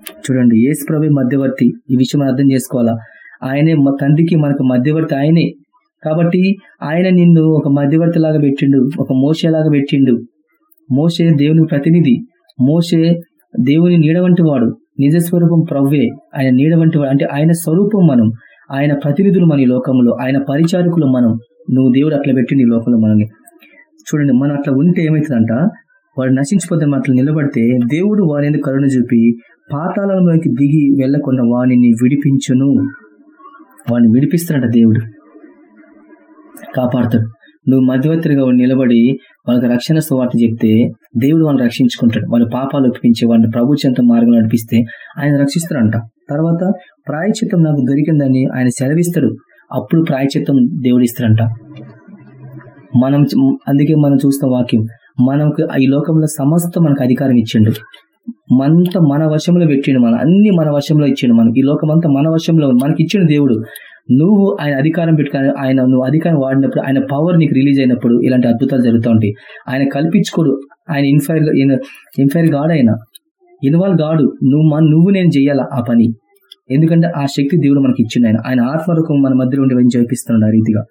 చూడండి ఏసు ప్రభు మధ్యవర్తి. ఈ విషయం మనం అర్థం చేసుకోవాలా? ఆయనే మా తండ్రికి మనకు మధ్యవర్తి ఆయనే. కాబట్టి ఆయన నిన్ను ఒక మధ్యవర్తి లాగా పెట్టిండు ఒక మోసేలాగా పెట్టిండు. మోసే దేవుని ప్రతినిధి. మోసే దేవుని నీడ వంటి వాడు. నిజ స్వరూపం ప్రవ్వే. ఆయన నీడ వంటి వాడు. అంటే ఆయన స్వరూపం మనం. ఆయన ప్రతినిధులు మన ఈ లోకంలో. ఆయన పరిచారకులు మనం. నువ్వు దేవుడు అట్లా పెట్టిండు ఈ లోకంలో మనల్ని. చూడండి మనం అట్లా ఉంటే ఏమవుతుందంట వారు నశించిపోతే మాటలు నిలబడితే దేవుడు వారి కరుణ చూపి పాతాళంలోకి దిగి వెళ్ళకుండా వానిని విడిపించును. వాడిని విడిపిస్తాడంట దేవుడు. కాపాడుతాడు. నువ్వు మధ్యవర్తిగా నిలబడి వాళ్ళకి రక్షణ సువార్త చెప్తే దేవుడు వాళ్ళని రక్షించుకుంటాడు. వాళ్ళ పాపాలు ఒప్పించి వాళ్ళని ప్రభు చెంత మార్గం నడిపిస్తే ఆయన రక్షిస్తాడంట. తర్వాత ప్రాయచిత్తం నాకు దొరికిందని ఆయన సెలవిస్తాడు. అప్పుడు ప్రాయచిత్తం దేవుడు ఇస్తాడంట మనం అందుకే మనం చూస్తాం వాక్యం మనకు ఈ లోకంలో సమస్త మనకు అధికారం ఇచ్చిండు. మనంతా మన వశంలో పెట్టిండు మన అన్ని మన వశంలో ఇచ్చిండు మనం ఈ లోకం అంతా మన వశంలో మనకి ఇచ్చిన దేవుడు. నువ్వు ఆయన అధికారం పెట్టుకుని ఆయన నువ్వు అధికారం వాడినప్పుడు ఆయన పవర్ నీకు రిలీజ్ అయినప్పుడు ఇలాంటి అద్భుతాలు జరుగుతూ ఉంటాయి. ఆయన కల్పించుకోడు. ఆయన ఇన్ఫైర్ ఇన్ఫైర్ గాడ్ ఆయన ఇన్వాల్వ్ గాడు. నువ్వు మన నువ్వు నేను చెయ్యాలా ఆ పని? ఎందుకంటే ఆ శక్తి దేవుడు మనకి ఇచ్చిండు ఆయన. ఆయన ఆత్మరూపం మన మధ్యలో ఉండి చేపిస్తున్నాడు ఆ రీతిగా.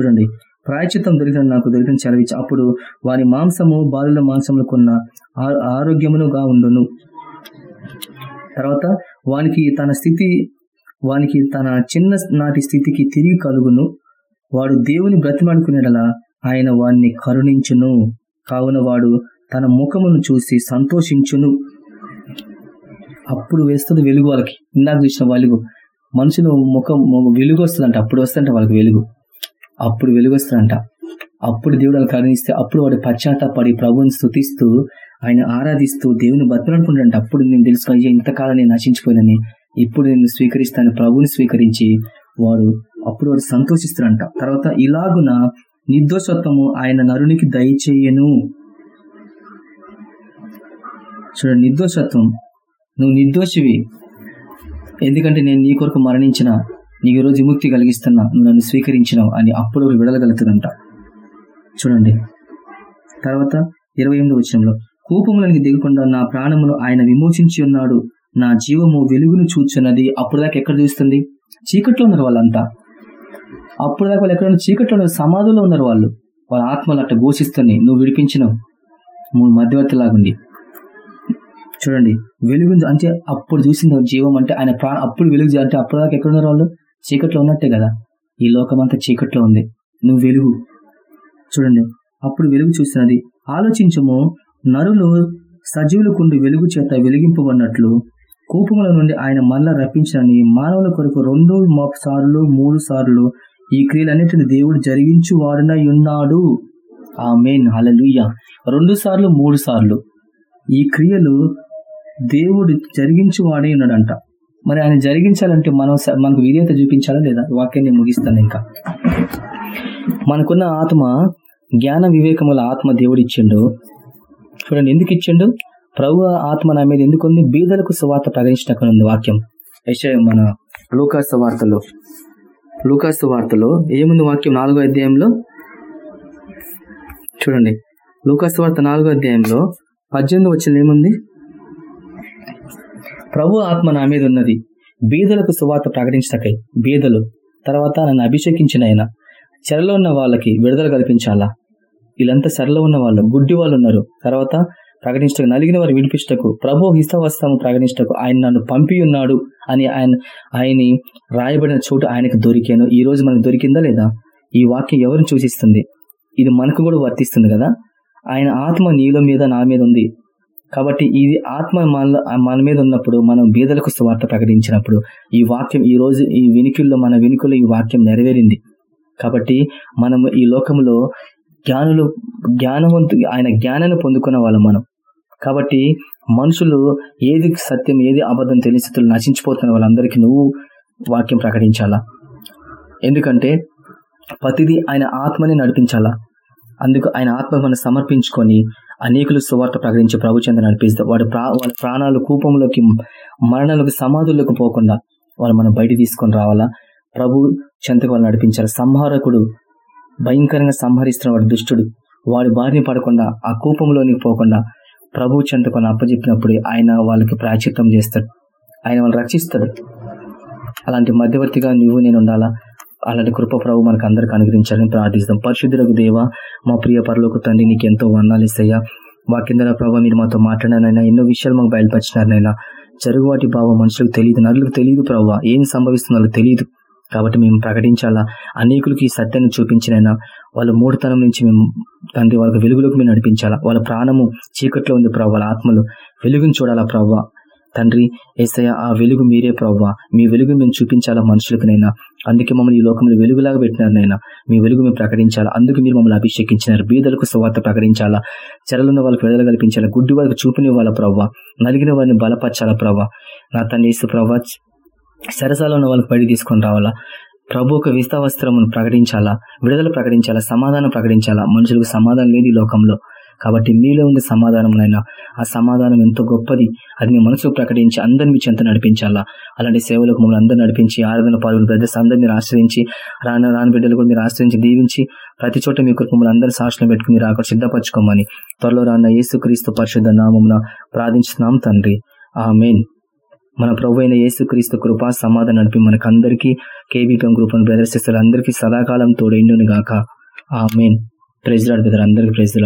చూడండి. ప్రాయచిత్తం దొరికిన నాకు దొరికిన చలవిచ్చి. అప్పుడు వారి మాంసము బాలుల మాంసములకున్న ఆరోగ్యమునుగా ఉండును. తర్వాత వానికి తన స్థితి వానికి తన చిన్న నాటి స్థితికి తిరిగి కలుగును. వాడు దేవుని బ్రతిమడుకునేలా ఆయన వాణ్ణి కరుణించును. కావున వాడు తన ముఖమును చూసి సంతోషించును. అప్పుడు వేస్తుంది వెలుగు వాళ్ళకి. ఇందాక చూసిన వాళ్ళకు మనుషులు ముఖం వెలుగు వస్తుందంట. అప్పుడు వస్తుందంట వాళ్ళకి వెలుగు. అప్పుడు వెలుగు అప్పుడు దేవుడు వాళ్ళు కరుణిస్తే అప్పుడు వాడు పశ్చాత్తాపడి ప్రభుని స్థుతిస్తూ ఆయన ఆరాధిస్తూ దేవుని బతులనుకుంటాడంట అప్పుడు నేను తెలుసుకో అయ్యే ఇంతకాలం నేను నశించిపోయినని. ఇప్పుడు నేను స్వీకరిస్తాను ప్రభుని స్వీకరించి వాడు అప్పుడు వాడు సంతోషిస్తాడంట. తర్వాత ఇలాగున నిర్దోషత్వము ఆయన నరునికి దయచేయను. చూడండి నిర్దోషత్వం. నువ్వు నిర్దోషివి. ఎందుకంటే నేను నీ కొరకు మరణించిన నీకు ఈరోజు విముక్తి కలిగిస్తున్నా నువ్వు నన్ను స్వీకరించినావు అని అప్పుడు విడలగలుగుతుందంట చూడండి. తర్వాత ఇరవై ఎనిమిది వచ్చంలో కూపములనికి దిగకుండా నా ప్రాణమును ఆయన విమోచించి ఉన్నాడు. నా జీవము వెలుగును చూచున్నది అప్పుడు దాకా ఎక్కడ చూస్తుంది? చీకట్లో ఉన్నారు వాళ్ళంతా. అప్పుడు దాకా వాళ్ళు ఎక్కడ చీకట్లో ఉన్నారు సమాధిలో ఉన్నారు వాళ్ళు. వాళ్ళ ఆత్మలు అట్ట ఘోషిస్తున్నాయి నువ్వు విడిపించినావు. మధ్యవర్తి లాగుండి చూడండి. వెలుగు అంటే అప్పుడు చూసింది జీవం అంటే ఆయన ప్రాణ అప్పుడు వెలుగు అంటే అప్పుడు దాకా ఎక్కడున్నారు వాళ్ళు? చీకట్లో ఉన్నట్టే కదా? ఈ లోకమంతా చీకట్లో ఉంది. నువ్వు వెలుగు. చూడండి అప్పుడు వెలుగు చూసినది. ఆలోచించము నరులు సజీవులకుండి వెలుగు చేత వెలిగింపబడినట్లు కూపముల నుండి ఆయన మళ్ళా రప్పించని మానవుల కొరకు రెండు సార్లు మూడు సార్లు ఈ క్రియలన్నిటిని దేవుడు జరిగించు వాడునై ఉన్నాడు. ఆ మెయిన్ అలలుయ్య రెండు సార్లు మూడు సార్లు ఈ క్రియలు దేవుడు జరిగించు వాడే ఉన్నాడంట. మరి ఆయన జరిగించాలంటే మనం మనకు విధేయత చూపించాలా లేదా? వాక్యాన్ని ముగిస్తాను ఇంకా. మనకున్న ఆత్మ జ్ఞాన వివేకముల ఆత్మ దేవుడు ఇచ్చిండు. చూడండి ఎందుకు ఇచ్చిండు? ప్రభు ఆత్మ నా మీద ఎందుకుంది బీదలకు సువార్త ప్రకటించినక్కడ ఉంది వాక్యం. యశయ మన లూకాసు వార్తలో. లూకాసు వార్తలో ఏముంది వాక్యం నాలుగో అధ్యాయంలో? చూడండి లూకాసు వార్త నాలుగో అధ్యాయంలో పద్దెనిమిది వచ్చిన ఏముంది? ప్రభు ఆత్మ నా మీద ఉన్నది. బీదలకు సువార్త ప్రకటించటకై బీదలు తర్వాత నన్ను అభిషేకించిన ఆయన చెరలో ఉన్న వాళ్ళకి విడుదల కల్పించాలా? వీళ్ళంతా చెరలో ఉన్న వాళ్ళు గుడ్డి వాళ్ళు ఉన్నారు. తర్వాత ప్రకటించటకు నలిగిన వారు విడిపించటకు ప్రభు హిస్తవస్తము ప్రకటించటకు ఆయన నన్ను పంపి ఉన్నాడు అని ఆయన ఆయన్ని రాయబడిన చోటు ఆయనకు దొరికాను. ఈ రోజు మనకు దొరికిందా లేదా? ఈ వాక్యం ఎవరిని సూచిస్తుంది? ఇది మనకు కూడా వర్తిస్తుంది కదా? ఆయన ఆత్మ నీలో మీద నా మీద ఉంది. కాబట్టి ఇది ఆత్మ మన మన మీద ఉన్నప్పుడు మనం బీదలకు స్వార్థ ప్రకటించినప్పుడు ఈ వాక్యం ఈ రోజు ఈ వినికిల్లో మన వెనుకలో ఈ వాక్యం నెరవేరింది. కాబట్టి మనం ఈ లోకంలో జ్ఞానులు జ్ఞానవంతు ఆయన జ్ఞానాన్ని పొందుకున్న వాళ్ళం మనం. కాబట్టి మనుషులు ఏది సత్యం ఏది అబద్ధం తెలిసి నశించిపోతున్న వాళ్ళందరికీ నువ్వు వాక్యం ప్రకటించాలా? ఎందుకంటే ప్రతిదీ ఆయన ఆత్మని నడిపించాలా? అందుకు ఆయన ఆత్మ మనం సమర్పించుకొని అనేకులు సువార్త ప్రకటించి ప్రభు చెంద నడిపిస్తారు వాడి ప్రా వాళ్ళ ప్రాణాలు కూపంలోకి మరణాలకు సమాధులకు పోకుండా వాళ్ళు మనం బయట తీసుకొని రావాలా? ప్రభు చెంతకు వాళ్ళు నడిపించాలి? సంహారకుడు భయంకరంగా సంహరిస్తున్న వాడు దుష్టుడు. వాడి బారిని పడకుండా ఆ కూపంలోనికి పోకుండా ప్రభు చెంతకు అప్పచెప్పినప్పుడు ఆయన వాళ్ళకి ప్రాచిత్వం చేస్తాడు. ఆయన వాళ్ళు రక్షిస్తాడు. అలాంటి మధ్యవర్తిగా నువ్వు నేను ఉండాలా? అలాంటి కృప ప్రభు మనకు అందరికి అనుగ్రహించాలని ప్రార్థిస్తాం పరిశుద్ధులకు దేవ మా ప్రియ పరలోకి తండ్రి నీకు ఎంతో వర్ణాలు ఇస్తాయా. వాకిందర ప్రభావ మీరు మాతో మాట్లాడినైనా ఎన్నో విషయాలు మాకు బయలుపరిచినారనైనా జరుగువాటి భావ మనుషులకు తెలియదు నరులకు తెలియదు ప్రభావ ఏం సంభవిస్తుందో తెలియదు. కాబట్టి మేము ప్రకటించాలా అనేకులకి ఈ సత్యాన్ని చూపించినైనా వాళ్ళ మూడుతనం నుంచి మేము తండ్రి వాళ్ళకి వెలుగులోకి మేము నడిపించాలా. వాళ్ళ ప్రాణము చీకట్లో ఉంది ప్రభావ వాళ్ళ ఆత్మలు వెలుగుని చూడాలా ప్రభావ తండ్రి ఏసయ్య ఆ వెలుగు మీరే ప్రవ్వా మీ వెలుగు మేము చూపించాలా మనుషులకునైనా. అందుకే మమ్మల్ని ఈ లోకంలో వెలుగులాగా పెట్టినారు పెట్టినారనైనా మీ వెలుగు మేము ప్రకటించాలా? అందుకు మీరు మమ్మల్ని అభిషేకించినారు. బీదలకు సువార్త ప్రకటించాలా? చెరలున్న వాళ్ళకి విడుదల కల్పించాలా? గుడ్డి వాళ్ళకి చూపునివ్వాలా వాళ్ళ ప్రవ్వా? నలిగిన వారిని బలపరచాలా ప్రవ్వా? నా తన ఇసు ప్రవ్వా సరసాలో ఉన్న వాళ్ళకి బయట తీసుకొని రావాలా? ప్రభు ఒక విస్తావస్త్రమును ప్రకటించాలా? విడుదల ప్రకటించాలా? సమాధానం ప్రకటించాలా? మనుషులకు సమాధానం లేదు ఈ లోకంలో. కాబట్టి మీలో ఉంది సమాధానమునైనా ఆ సమాధానం ఎంతో గొప్పది. అది మీ మనసుకు ప్రకటించి అందరిని మీ చెంత నడిపించాలా? అలాంటి సేవలకు మమ్మల్ని అందరూ నడిపించి ఆరాధన పాల్గొని బ్రదర్స్ అందరినీ ఆశ్రయించి రాను రాను బిడ్డలు కూడా మీరు ఆశ్రయించి దీవించి ప్రతి చోట మీ కుటుంబంలో మమ్మల్ని అందరూ సాక్షులు పెట్టుకుని మీరు అక్కడ సిద్ధపరచుకోమని త్వరలో రాన్న యేసుక్రీస్తు పరిశుద్ధ నామమున ప్రార్థించున్నాం తండ్రి. ఆ మెయిన్ మన ప్రభు అయిన యేసుక్రీస్తు కృపా సమాధానం నడిపి మనకందరికీ కేబీపీఎం గ్రూప్ బ్రదర్స్ అందరికీ సదాకాలం తోడైండును గాక amen praise Lord brother అందరికీ ప్రైజ్